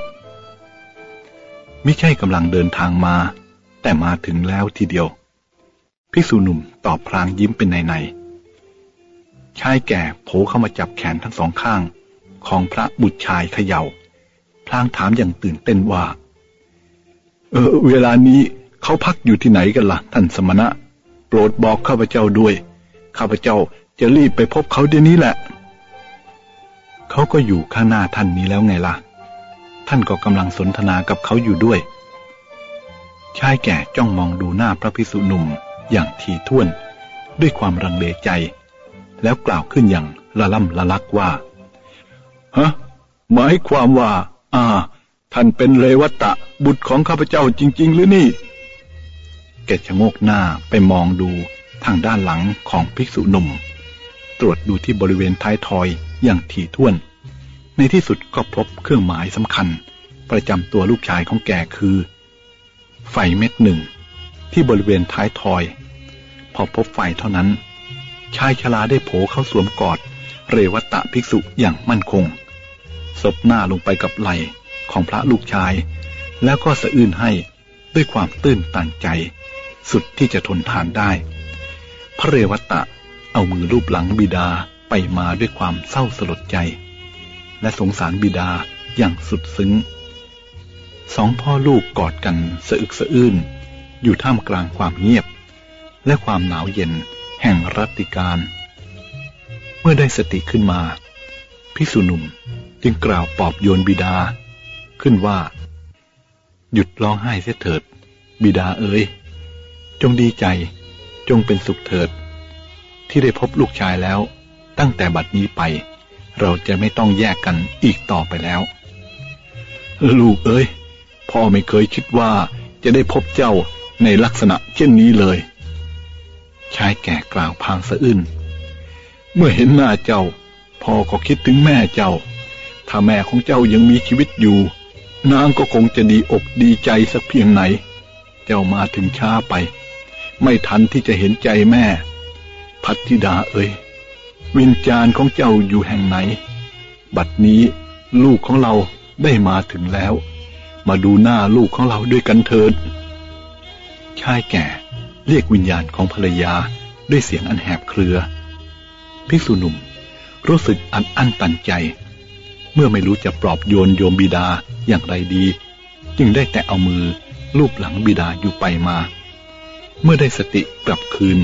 ไม่ใช่กำลังเดินทางมา แต่มาถึงแล้วทีเดียวภิกษุหนุ่มตอบพลางยิ้มเป็นในในชายแก่โผเข้ามาจับแขนทั้งสองข้าง ของพระบุตรชายเขยา่าพลางถามอย่างตื่นเต้นว่า เออ เวลานี้เขาพักอยู่ที่ไหนกันละ่ะ ท่านสมณะ โปรดบอกข้าพเจ้าด้วย ข้าพเจ้าจะรีบไปพบเขาเดี๋ยวนี้แหละ เขาก็อยู่ข้างหน้าท่านนี้แล้วไงละ่ะ ท่านก็กำลังสนทนากับเขาอยู่ด้วย ชายแก่จ้องมองดูหน้าพระพิสุหนุ่มอย่างทีท่วน ด้วยความรังเลใจ แล้วกล่าวขึ้นอย่างละล่ำละลักว่า ฮะ หมายความว่า อ่า ท่านเป็นเรวัตะบุตรของข้าพเจ้าจริง ๆ หรือนี่ แกชะโงกหน้าไปมองดูทางด้านหลังของภิกษุหนุ่ม ตรวจดูที่บริเวณท้ายทอยอย่างถี่ถ้วน ในที่สุดก็พบเครื่องหมายสำคัญ ประจำตัวลูกชายของแกคือ ไฟเม็ดหนึ่ง ที่บริเวณท้ายทอย พอพบไฟเท่านั้น ชายชราได้โผเข้าสวมกอด เรวัตะภิกษุอย่างมั่นคงศพหน้าลงไปกับไหลของพระลูกชาย แล้วก็สะอื้นให้ด้วยความตื้นตันใจ สุดที่จะทนทานได้ พระเรวัตะเอามือรูปหลังบิดาไปมาด้วยความเศร้าสลดใจ และสงสารบิดาอย่างสุดซึ้ง สองพ่อลูกกอดกันสะอึกสะอื้น อยู่ท่ามกลางความเงียบ และความหนาวเย็นแห่งรัติการ เมื่อได้สติขึ้นมา พิสุนุ่มจึงกล่าวปอบโยนบิดา ขึ้นว่า หยุดร้องไห้เสียเถิด บิดาเอ๋ย จงดีใจ จงเป็นสุขเถิด ที่ได้พบลูกชายแล้ว ตั้งแต่บัดนี้ไป เราจะไม่ต้องแยกกันอีกต่อไปแล้ว ลูกเอ๋ยพ่อไม่เคยคิดว่าจะได้พบเจ้าในลักษณะเช่นนี้เลย ชายแก่กล่าวพางสะอื้นเมื่อเห็นหน้าเจ้า พ่อก็คิดถึงแม่เจ้า ถ้าแม่ของเจ้ายังมีชีวิตอยู่นางก็คงจะดีอกดีใจสักเพียงไหน เจ้ามาถึงช้าไป ไม่ทันที่จะเห็นใจแม่ พัทธิดาเอ่ยวิญญาณของเจ้าอยู่แห่งไหน บัดนี้ลูกของเราได้มาถึงแล้ว มาดูหน้าลูกของเราด้วยกันเถิดชายแก่เรียกวิญญาณของภรรยาด้วยเสียงอันแหบเครือภิกษุหนุ่มรู้สึกอันอั้นตันใจ เมื่อไม่รู้จะปลอบโยนโยมบิดาอย่างไรดี จึงได้แต่เอามือลูบหลังบิดาอยู่ไปมา เมื่อได้สติกลับคืน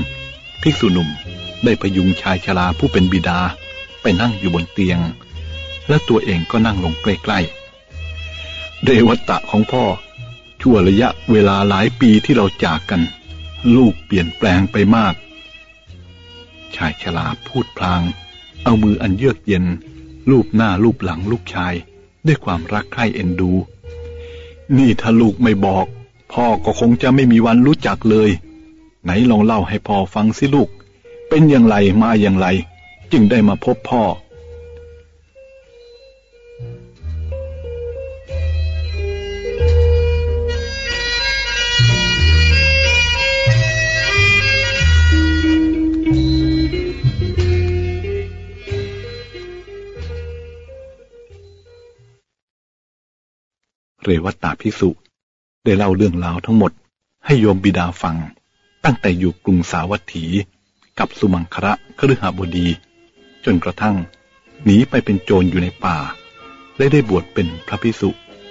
ภิกษุหนุ่มได้พยุงชายชราผู้เป็นบิดาไปนั่งอยู่บนเตียง และตัวเองก็นั่งลงใกล้ๆเดวตะของพ่อ ชั่วระยะเวลาหลายปีที่เราจากกัน ลูกเปลี่ยนแปลงไปมาก ชายชลาพูดพลาง เอามืออันเยือกเย็น ลูบหน้าลูบหลังลูกชาย ด้วยความรักใคร่เอ็นดู นี่ถ้าลูกไม่บอก พ่อก็คงจะไม่มีวันรู้จักเลย ไหนลองเล่าให้พ่อฟังสิลูก เป็นอย่างไรมาอย่างไร จึงได้มาพบพ่อ เรวัตตาพิสุ ได้เล่าเรื่องราวทั้งหมด ให้โยมบิดาฟัง ตั้งแต่อยู่กรุงสาวัตถี กับสุมังคระคฤหบดี จนกระทั่งหนีไปเป็นโจรอยู่ในป่าและได้บวชเป็นพระพิสุ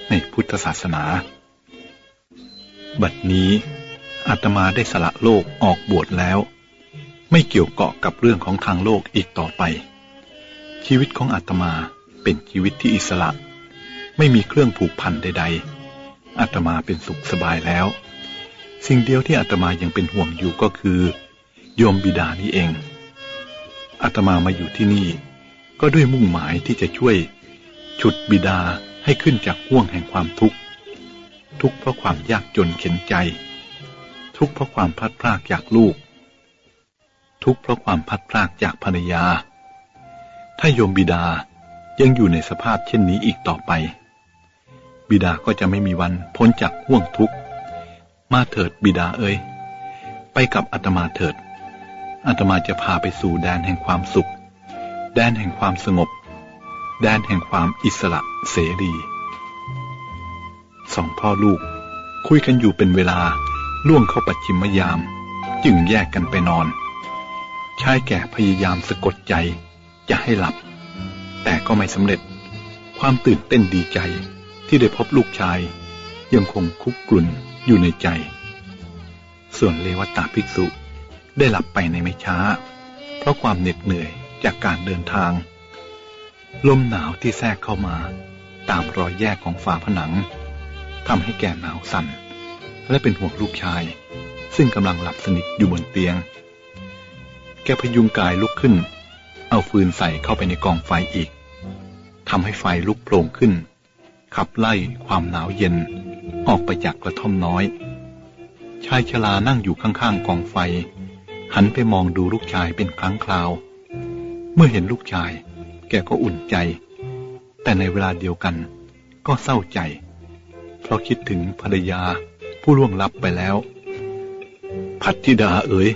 ในพุทธศาสนา บัดนี้อาตมาได้สละโลกออกบวชแล้ว ไม่เกี่ยวเกาะกับเรื่องของทางโลกอีกต่อไป ชีวิตของอาตมาเป็นชีวิตที่อิสระ ไม่มีเครื่องผูกพันใด ๆ อาตมาเป็นสุขสบายแล้ว สิ่งเดียวที่อาตมายังเป็นห่วงอยู่ก็คือ โยมบิดานี่เองอาตมามาอยู่ที่นี่ ก็ด้วยมุ่งหมายที่จะช่วย ฉุดบิดาให้ขึ้นจากห่วงแห่งความทุกข์ ทุกข์เพราะความยากจนเข็นใจ ทุกข์เพราะความพัดพรากจากลูก ทุกข์เพราะความพัดพรากจากภรรยา ถ้าโยมบิดายังอยู่ในสภาพเช่นนี้อีกต่อไป บิดาก็จะไม่มีวันพ้นจากห่วงทุกข์ มาเถิดบิดาเอ้ยไปกับอาตมาเถิดอาตมาจะพาไปสู่แดนแห่งความสุข แดนแห่งความสงบ แดนแห่งความอิสระเสรีสองพ่อลูก คุยกันอยู่เป็นเวลาล่วงเข้าปัจฉิมยาม จึงแยกกันไปนอน ชายแก่พยายามสะกดใจจะให้หลับ แต่ก็ไม่สำเร็จความตื่นเต้นดีใจ ที่ได้พบลูกชาย ยังคงคุกกลุ่นอยู่ในใจ ส่วนเลวตาภิกษุได้หลับไปในไม่ช้า เพราะความเหน็ดเหนื่อยจากการเดินทาง ลมหนาวที่แทรกเข้ามา ตามรอยแยกของฝาผนังทำให้แก่หนาวสั่น และเป็นห่วงลูกชาย ซึ่งกำลังหลับสนิทอยู่บนเตียง แกพยุงกายลุกขึ้น เอาฟืนใส่เข้าไปในกองไฟอีกทำให้ไฟลุกโผล่ขึ้น ขับไล่ความหนาวเย็น ออกไปจากกระท่อมน้อย ชายชรานั่งอยู่ข้างๆกองไฟ หันไปมองดูลูกชายเป็นครั้งคราว เมื่อเห็นลูกชาย แกก็อุ่นใจ แต่ในเวลาเดียวกันก็เศร้าใจ เพราะคิดถึงภรรยาผู้ล่วงลับไปแล้ว พัทธิดาเอ๋ย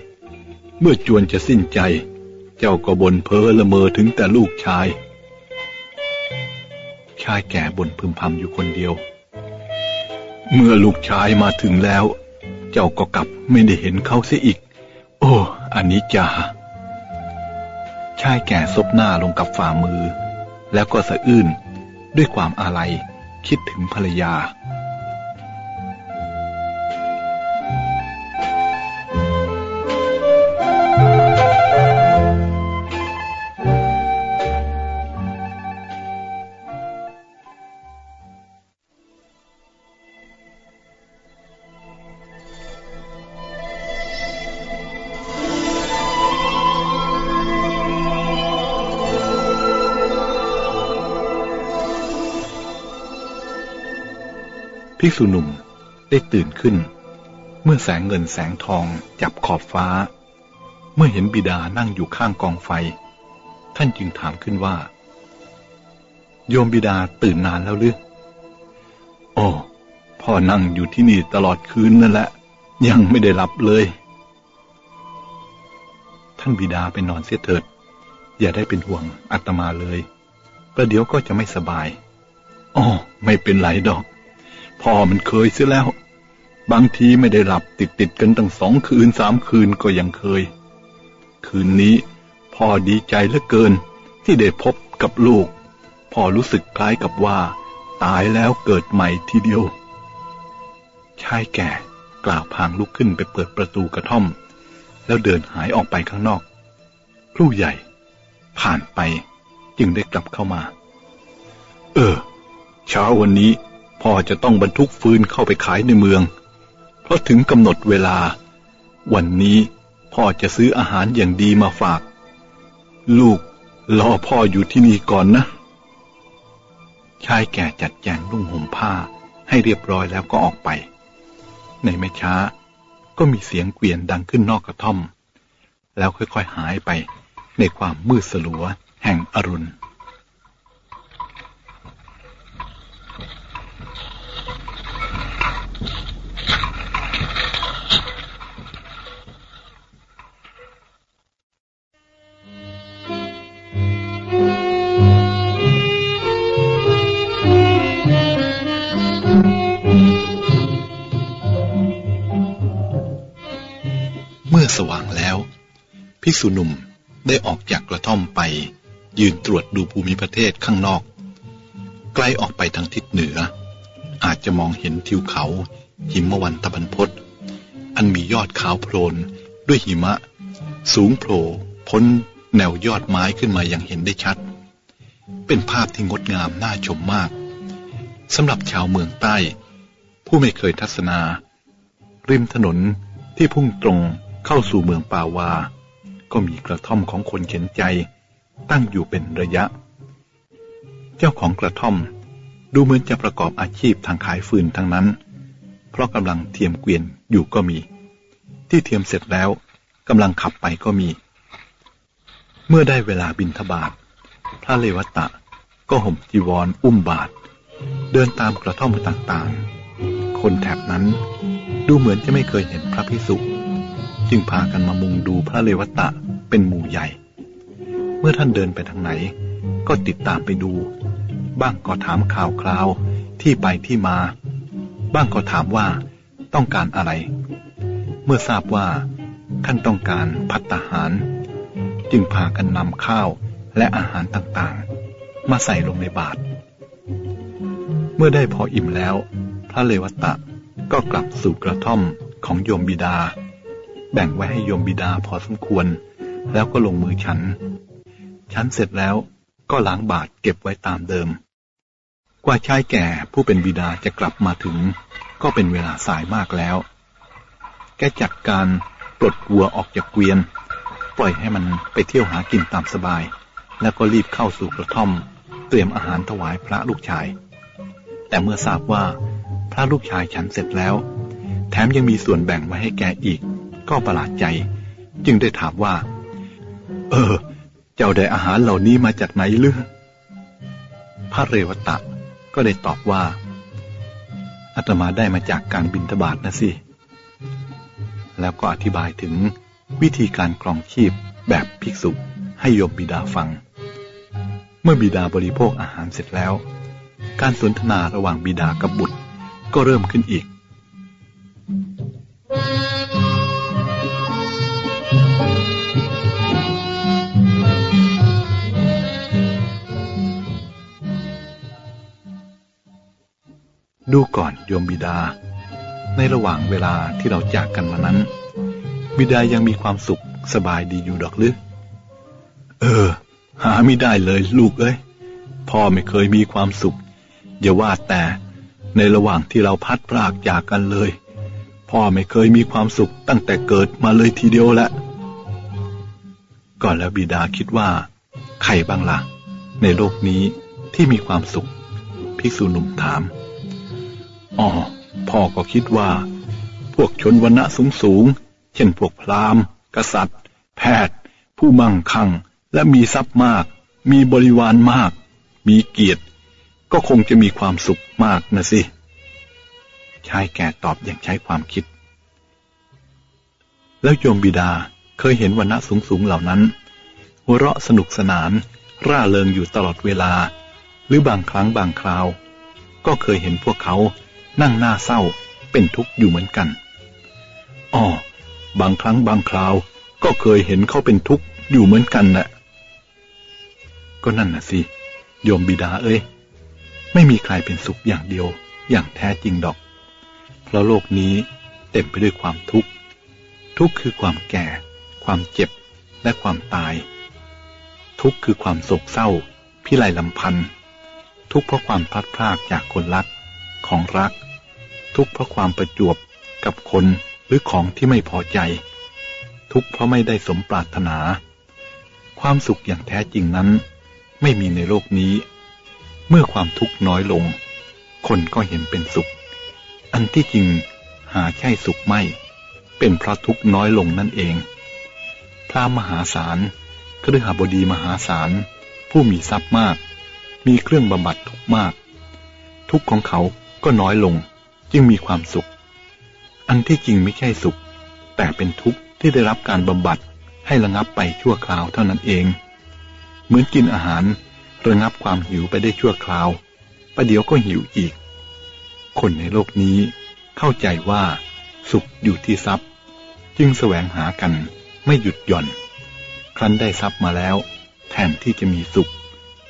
เมื่อจวนจะสิ้นใจ เจ้าก็บ่นเพ้อละเมอถึงแต่ลูกชาย ชายแก่บ่นพึมพำอยู่คนเดียว เมื่อลูกชายมาถึงแล้ว เจ้าก็กลับไม่ได้เห็นเขาเสียอีก โอ้อันนี้จ่าชายแก่ซบหน้าลงกับฝ่ามือ แล้วก็สะอื้นด้วยความอาลัยคิดถึงภรรยา ภิกษุหนุ่มได้ตื่นขึ้น เมื่อแสงเงินแสงทองจับขอบฟ้า เมื่อเห็นบิดานั่งอยู่ข้างกองไฟ ท่านจึงถามขึ้นว่า โยมบิดาตื่นนานแล้วหรือโอ้พ่อนั่งอยู่ที่นี่ตลอดคืนนั่นแหละ ยังไม่ได้หลับเลย ท่านบิดาไปนอนเสียเถิด อย่าได้เป็นห่วงอาตมาเลยประเดี๋ยวก็จะไม่สบายอ๋อไม่เป็นไรดอก พ่อมันเคยเสียแล้ว บางทีไม่ได้หลับติดติดกันตั้งสองคืนสามคืนก็ยังเคย คืนนี้พ่อดีใจเหลือเกินที่ได้พบกับลูก พ่อรู้สึกคล้ายกับว่า ตายแล้วเกิดใหม่ทีเดียว ชายแก่กล่าวพางลุกขึ้นไปเปิดประตูกระท่อม แล้วเดินหายออกไปข้างนอก ครู่ใหญ่ ผ่านไปจึงได้กลับเข้ามา เออ เช้าวันนี้ พ่อจะต้องบรรทุกฟืนเข้าไปขายในเมือง เพราะถึงกำหนดเวลา วันนี้พ่อจะซื้ออาหารอย่างดีมาฝาก ลูกรอพ่ออยู่ที่นี่ก่อนนะ ชายแก่จัดแจงนุ่งห่มผ้าให้เรียบร้อยแล้วก็ออกไป ในไม่ช้าก็มีเสียงเกวียนดังขึ้นนอกกระท่อม แล้วค่อยๆหายไปในความมืดสลัวแห่งอรุณ สว่างแล้ว ภิกษุหนุ่มได้ออกจากกระท่อมไป ยืนตรวจดูภูมิประเทศข้างนอกใกล้ออกไปทางทิศเหนือ อาจจะมองเห็นทิวเขา หิมวันตะบันพศอันมียอดขาวโพลนด้วยหิมะ สูงโผล่พ้นแนวยอดไม้ขึ้นมาอย่างเห็นได้ชัด เป็นภาพที่งดงามน่าชมมากสำหรับชาวเมืองใต้ ผู้ไม่เคยทัศนา ริมถนนที่พุ่งตรง เข้าสู่เมืองปาวา ก็มีกระท่อมของคนเข็นใจ ตั้งอยู่เป็นระยะ เจ้าของกระท่อมดูเหมือนจะประกอบอาชีพทางขายฟืนทั้งนั้น เพราะกำลังเทียมเกวียนอยู่ก็มี ที่เทียมเสร็จแล้วกำลังขับไปก็มี เมื่อได้เวลาบินทบาทพระเลวตะก็ห่มจีวรออุ้มบาท เดินตามกระท่อมต่างๆ คนแถบนั้นดูเหมือนจะไม่เคยเห็นพระพิสุ จึงพากันมามุงดูพระเลวตะเป็นหมู่ใหญ่ เมื่อท่านเดินไปทางไหน ก็ติดตามไปดู บ้างก็ถามข่าวคราวที่ไปที่มา บ้างก็ถามว่าต้องการอะไร เมื่อทราบว่าท่านต้องการพัตตาหาร จึงพากันนำข้าวและอาหารต่างๆ มาใส่ลงในบาตรเมื่อได้พออิ่มแล้ว พระเลวตะก็กลับสู่กระท่อมของโยมบิดา แบ่งไว้ให้โยมบิดาพอสมควร แล้วก็ลงมือฉัน ฉันเสร็จแล้วก็ล้างบาตรเก็บไว้ตามเดิม กว่าชายแก่ผู้เป็นบิดาจะกลับมาถึง ก็เป็นเวลาสายมากแล้ว แกจัดการปลดวัวออกจากเกวียน ปล่อยให้มันไปเที่ยวหากินตามสบาย แล้วก็รีบเข้าสู่กระท่อม เตรียมอาหารถวายพระลูกชาย แต่เมื่อทราบว่าพระลูกชายฉันเสร็จแล้ว แถมยังมีส่วนแบ่งไว้ให้แกอีก ก็ประหลาดใจ จึงได้ถามว่า เออ เจ้าได้อาหารเหล่านี้มาจากไหนลือพระเรวตะก็ได้ตอบว่าอาตมาได้มาจากการบินทบาทนะสิ แล้วก็อธิบายถึงวิธีการกรองชีพแบบภิกษุให้โยมบิดาฟัง เมื่อบิดาบริโภคอาหารเสร็จแล้ว การสนทนาระหว่างบิดากับบุตรก็เริ่มขึ้นอีก ดูก่อนโยมบิดา ในระหว่างเวลาที่เราจากกันมานั้น บิดายังมีความสุขสบายดีอยู่ดอกหรือ เออ หาไม่ได้เลยลูกเอ้ย พ่อไม่เคยมีความสุข อย่าว่าแต่ในระหว่างที่เราพัดพรากจากกันเลย พ่อไม่เคยมีความสุขตั้งแต่เกิดมาเลยทีเดียวแหละก่อนแล้วบิดาคิดว่า ใครบ้างละ่ะ ในโลกนี้ที่มีความสุข ภิกษุหนุ่มถาม อ๋อพ่อก็คิดว่า พวกชนวรรณะสูงสูง เช่นพวกพราหมณ์ กษัตริย์ แพทย์ ผู้มั่งคั่ง และมีทรัพย์มาก มีบริวารมาก มีเกียรติ ก็คงจะมีความสุขมากนะสิชายแก่ตอบอย่างใช้ความคิด แล้วโยมบิดาเคยเห็นวันณะสูงสูงเหล่านั้น หัวเราะสนุกสนาน ร่าเริงอยู่ตลอดเวลา หรือบางครั้งบางคราว ก็เคยเห็นพวกเขา นั่งหน้าเศร้าเป็นทุกข์อยู่เหมือนกันอ๋อบางครั้งบางคราวก็เคยเห็นเขาเป็นทุกข์อยู่เหมือนกันนะ่ะก็นั่นน่ะสิโยมบิดาเอ้ยไม่มีใครเป็นสุขอย่างเดียว อย่างแท้จริงดอก เพราะโลกนี้เต็มไปด้วยความทุกข์ ทุกข์คือความแก่ ความเจ็บและความตาย ทุกข์คือความโศกเศร้า พิไรลำพันธ์ทุกข์เพราะความพลัดพรากจากคนรักของรัก ทุกข์เพราะความประจวบกับคนหรือของที่ไม่พอใจ ทุกข์เพราะไม่ได้สมปรารถนา ความสุขอย่างแท้จริงนั้น ไม่มีในโลกนี้ เมื่อความทุกข์น้อยลง คนก็เห็นเป็นสุข อันที่จริงหาใช่สุขไม่ เป็นเพราะทุกข์น้อยลงนั่นเอง พระมหาศาลครือหาบดีมหาศาลผู้มีทรัพย์มาก มีเครื่องบำบัดทุกมาก ทุกของเขาก็น้อยลง จึงมีความสุข อันที่จริงไม่ใช่สุข แต่เป็นทุกข์ที่ได้รับการบำบัดให้ระงับไปชั่วคราวเท่านั้นเอง เหมือนกินอาหารระงับความหิวไปได้ชั่วคราวประเดี๋ยวก็หิวอีก คนในโลกนี้เข้าใจว่าสุขอยู่ที่ทรัพย์ จึงแสวงหากันไม่หยุดหย่อน ครั้นได้ทรัพย์มาแล้ว แทนที่จะมีสุข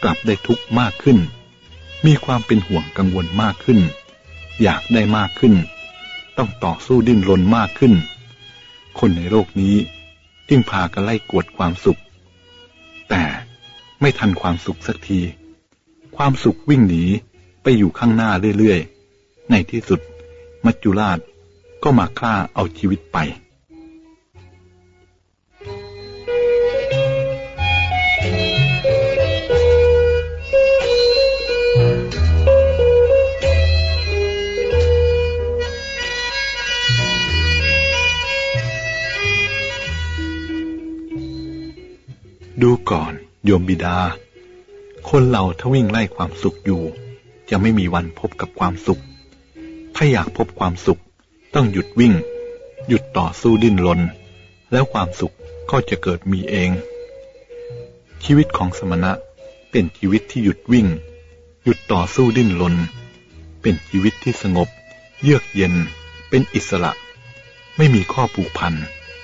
กลับได้ทุกข์มากขึ้น มีความเป็นห่วงกังวลมากขึ้น อยากได้มากขึ้น ต้องต่อสู้ดิ้นรนมากขึ้น คนในโลกนี้จึงพากันไล่กวดความสุข แต่ไม่ทันความสุขสักที ความสุขวิ่งหนีไปอยู่ข้างหน้าเรื่อยๆ ในที่สุด มัจจุราชก็มาฆ่าเอาชีวิตไป ดูก่อนโยมบิดา คนเราถ้าวิ่งไล่ความสุขอยู่ จะไม่มีวันพบกับความสุข ถ้าอยากพบความสุข ต้องหยุดวิ่ง หยุดต่อสู้ดิ้นรน แล้วความสุขก็จะเกิดมีเอง ชีวิตของสมณะเป็นชีวิตที่หยุดวิ่ง หยุดต่อสู้ดิ้นรน เป็นชีวิตที่สงบ เยือกเย็น เป็นอิสระ ไม่มีข้อผูกพัน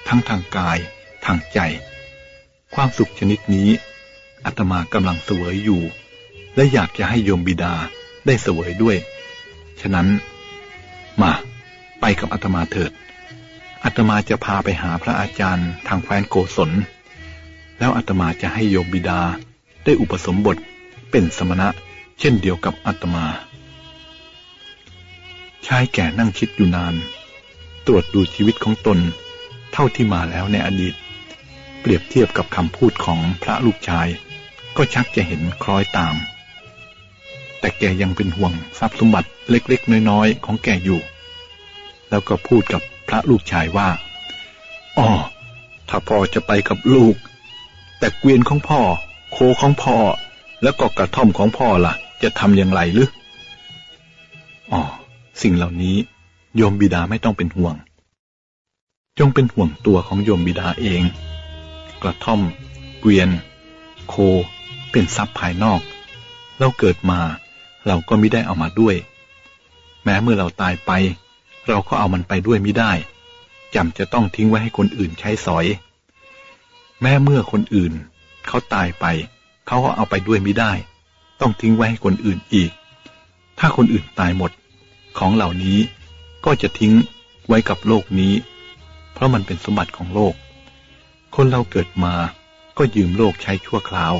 ทั้งทางกาย ทางใจ ความสุขชนิดนี้อาตมากำลังเสวยอยู่ และอยากจะให้โยมบิดาได้เสวยด้วย ฉะนั้น มา ไปกับอาตมาเถิดอาตมาจะพาไปหาพระอาจารย์ทางแคว้นโกศล แล้วอาตมาจะให้โยมบิดาได้อุปสมบทเป็นสมณะเช่นเดียวกับอาตมา ชายแก่นั่งคิดอยู่นาน ตรวจดูชีวิตของตน เท่าที่มาแล้วในอดีต เปรียบเทียบกับคำพูดของพระลูกชาย ก็ชักจะเห็นคล้อยตาม แต่แกยังเป็นห่วงทรัพย์สมบัติเล็กๆ น้อยๆ ของแกอยู่ แล้วก็พูดกับพระลูกชายว่าอ๋อถ้าพ่อจะไปกับลูก แต่เกวียนของพ่อ โคของพ่อ แล้วก็กระท่อมของพ่อละ่ะ จะทำอย่างไรหรืออ๋อสิ่งเหล่านี้โยมบิดาไม่ต้องเป็นห่วง จงเป็นห่วงตัวของโยมบิดาเอง กระท่อม เกวียน โค เป็นทรัพย์ภายนอก เราเกิดมาเราก็ไม่ได้เอามาด้วย แม้เมื่อเราตายไป เราก็เอามันไปด้วยไม่ได้จำจะต้องทิ้งไว้ให้คนอื่นใช้สอย แม้เมื่อคนอื่น เขาตายไป เขาก็เอาไปด้วยไม่ได้ ต้องทิ้งไว้ให้คนอื่นอีก ถ้าคนอื่นตายหมดของเหล่านี้ก็จะทิ้งไว้กับโลกนี้ เพราะมันเป็นสมบัติของโลก คนเราเกิดมาก็ยืมโลกใช้ชั่วคราว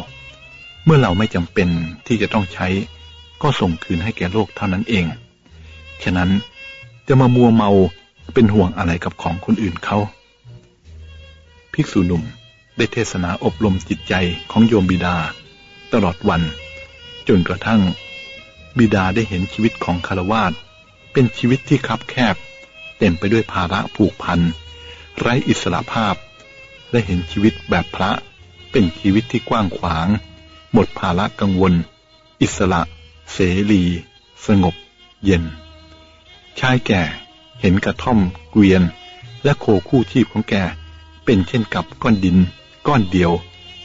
เมื่อเราไม่จำเป็นที่จะต้องใช้ ก็ส่งคืนให้แก่โลกเท่านั้นเอง ฉะนั้นจะมามัวเมาเป็นห่วงอะไรกับของคนอื่นเขา ภิกษุหนุ่มได้เทศนาอบรมจิตใจของโยมบิดา ตลอดวัน จนกระทั่ง บิดาได้เห็นชีวิตของคารวาสเป็นชีวิตที่คับแคบ เต็มไปด้วยภาระผูกพัน ไร้อิสระภาพ และเห็นชีวิตแบบพระเป็นชีวิตที่กว้างขวาง หมดภาระกังวล อิสระ เสรี สงบ เย็น ชายแก่เห็นกระท่อมเกวียน และโคคู่ชีพของแกเป็นเช่นกับก้อนดิน ก้อนเดียว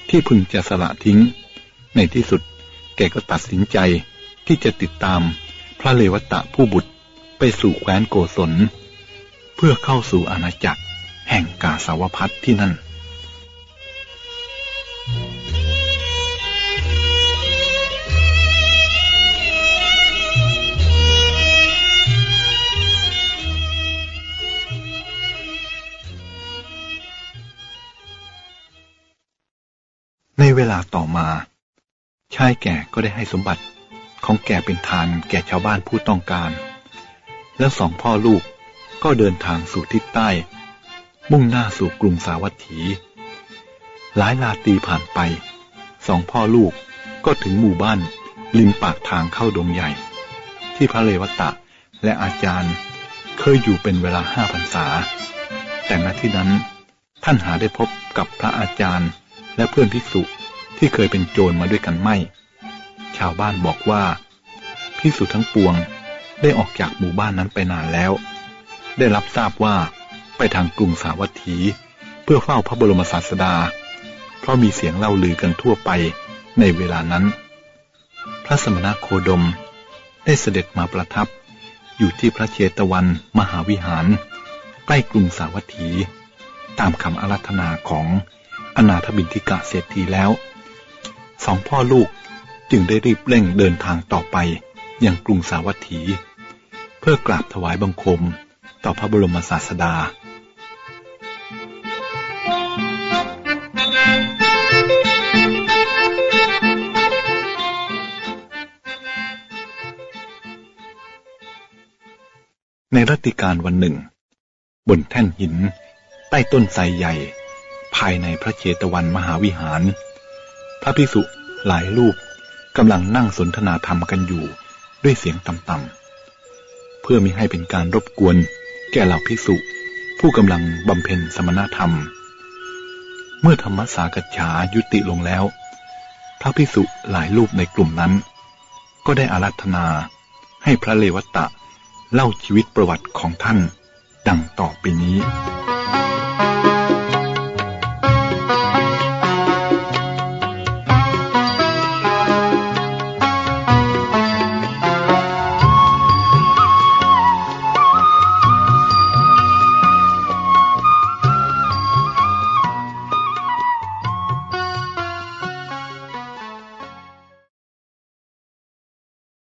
ที่พึงจะสละทิ้ง ในที่สุดแกก็ตัดสินใจที่จะติดตามพระเลวตะผู้บุตรไปสู่แคว้นโกศล เพื่อเข้าสู่อาณาจักรแห่งกาสาวพัฒที่นั่น ในเวลาต่อมา ชายแก่ก็ได้ให้สมบัติของแก่เป็นทานแก่ชาวบ้านผู้ต้องการ แล้วสองพ่อลูกก็เดินทางสู่ทิศใต้ มุ่งหน้าสู่กรุงสาวัตถี หลายลาตีผ่านไป สองพ่อลูกก็ถึงหมู่บ้านริมปากทางเข้าดงใหญ่ ที่พระเลวตะและอาจารย์เคยอยู่เป็นเวลาห้าพรรษา แต่ณที่นั้นท่านหาได้พบกับพระอาจารย์และเพื่อนภิกษุที่เคยเป็นโจรมาด้วยกันไม่ ชาวบ้านบอกว่าภิกษุทั้งปวงได้ออกจากหมู่บ้านนั้นไปนานแล้ว ได้รับทราบว่าไปทางกรุงสาวัตถี เพื่อเฝ้าพระบรมศาสดา เพราะมีเสียงเล่าลือกันทั่วไปในเวลานั้น พระสมณโคดมได้เสด็จมาประทับ อยู่ที่พระเชตวันมหาวิหาร ใกล้กรุงสาวัตถี ตามคำอารัธนาของอนาถบินทิกะเศรษฐีแล้ว สองพ่อลูกจึงได้รีบเร่งเดินทางต่อไปยังกรุงสาวัตถี เพื่อกราบถวายบังคม ต่อพระบรมศาสดา ในรัติการวันหนึ่ง บนแท่นหิน ใต้ต้นไทรใหญ่ ภายในพระเชตวันมหาวิหาร พระภิกษุหลายรูปกำลังนั่งสนทนาธรรมกันอยู่ด้วยเสียงต่ำๆเพื่อมิให้เป็นการรบกวน แก่เหล่าภิกษุ ผู้กำลังบำเพ็ญสมณธรรม เมื่อธรรมสากัจฉายุติลงแล้ว พระระพิสุหลายรูปในกลุ่มนั้น ก็ได้อารัธนาให้พระเลวตะ เล่าชีวิตประวัติของท่าน ดังต่อไปนี้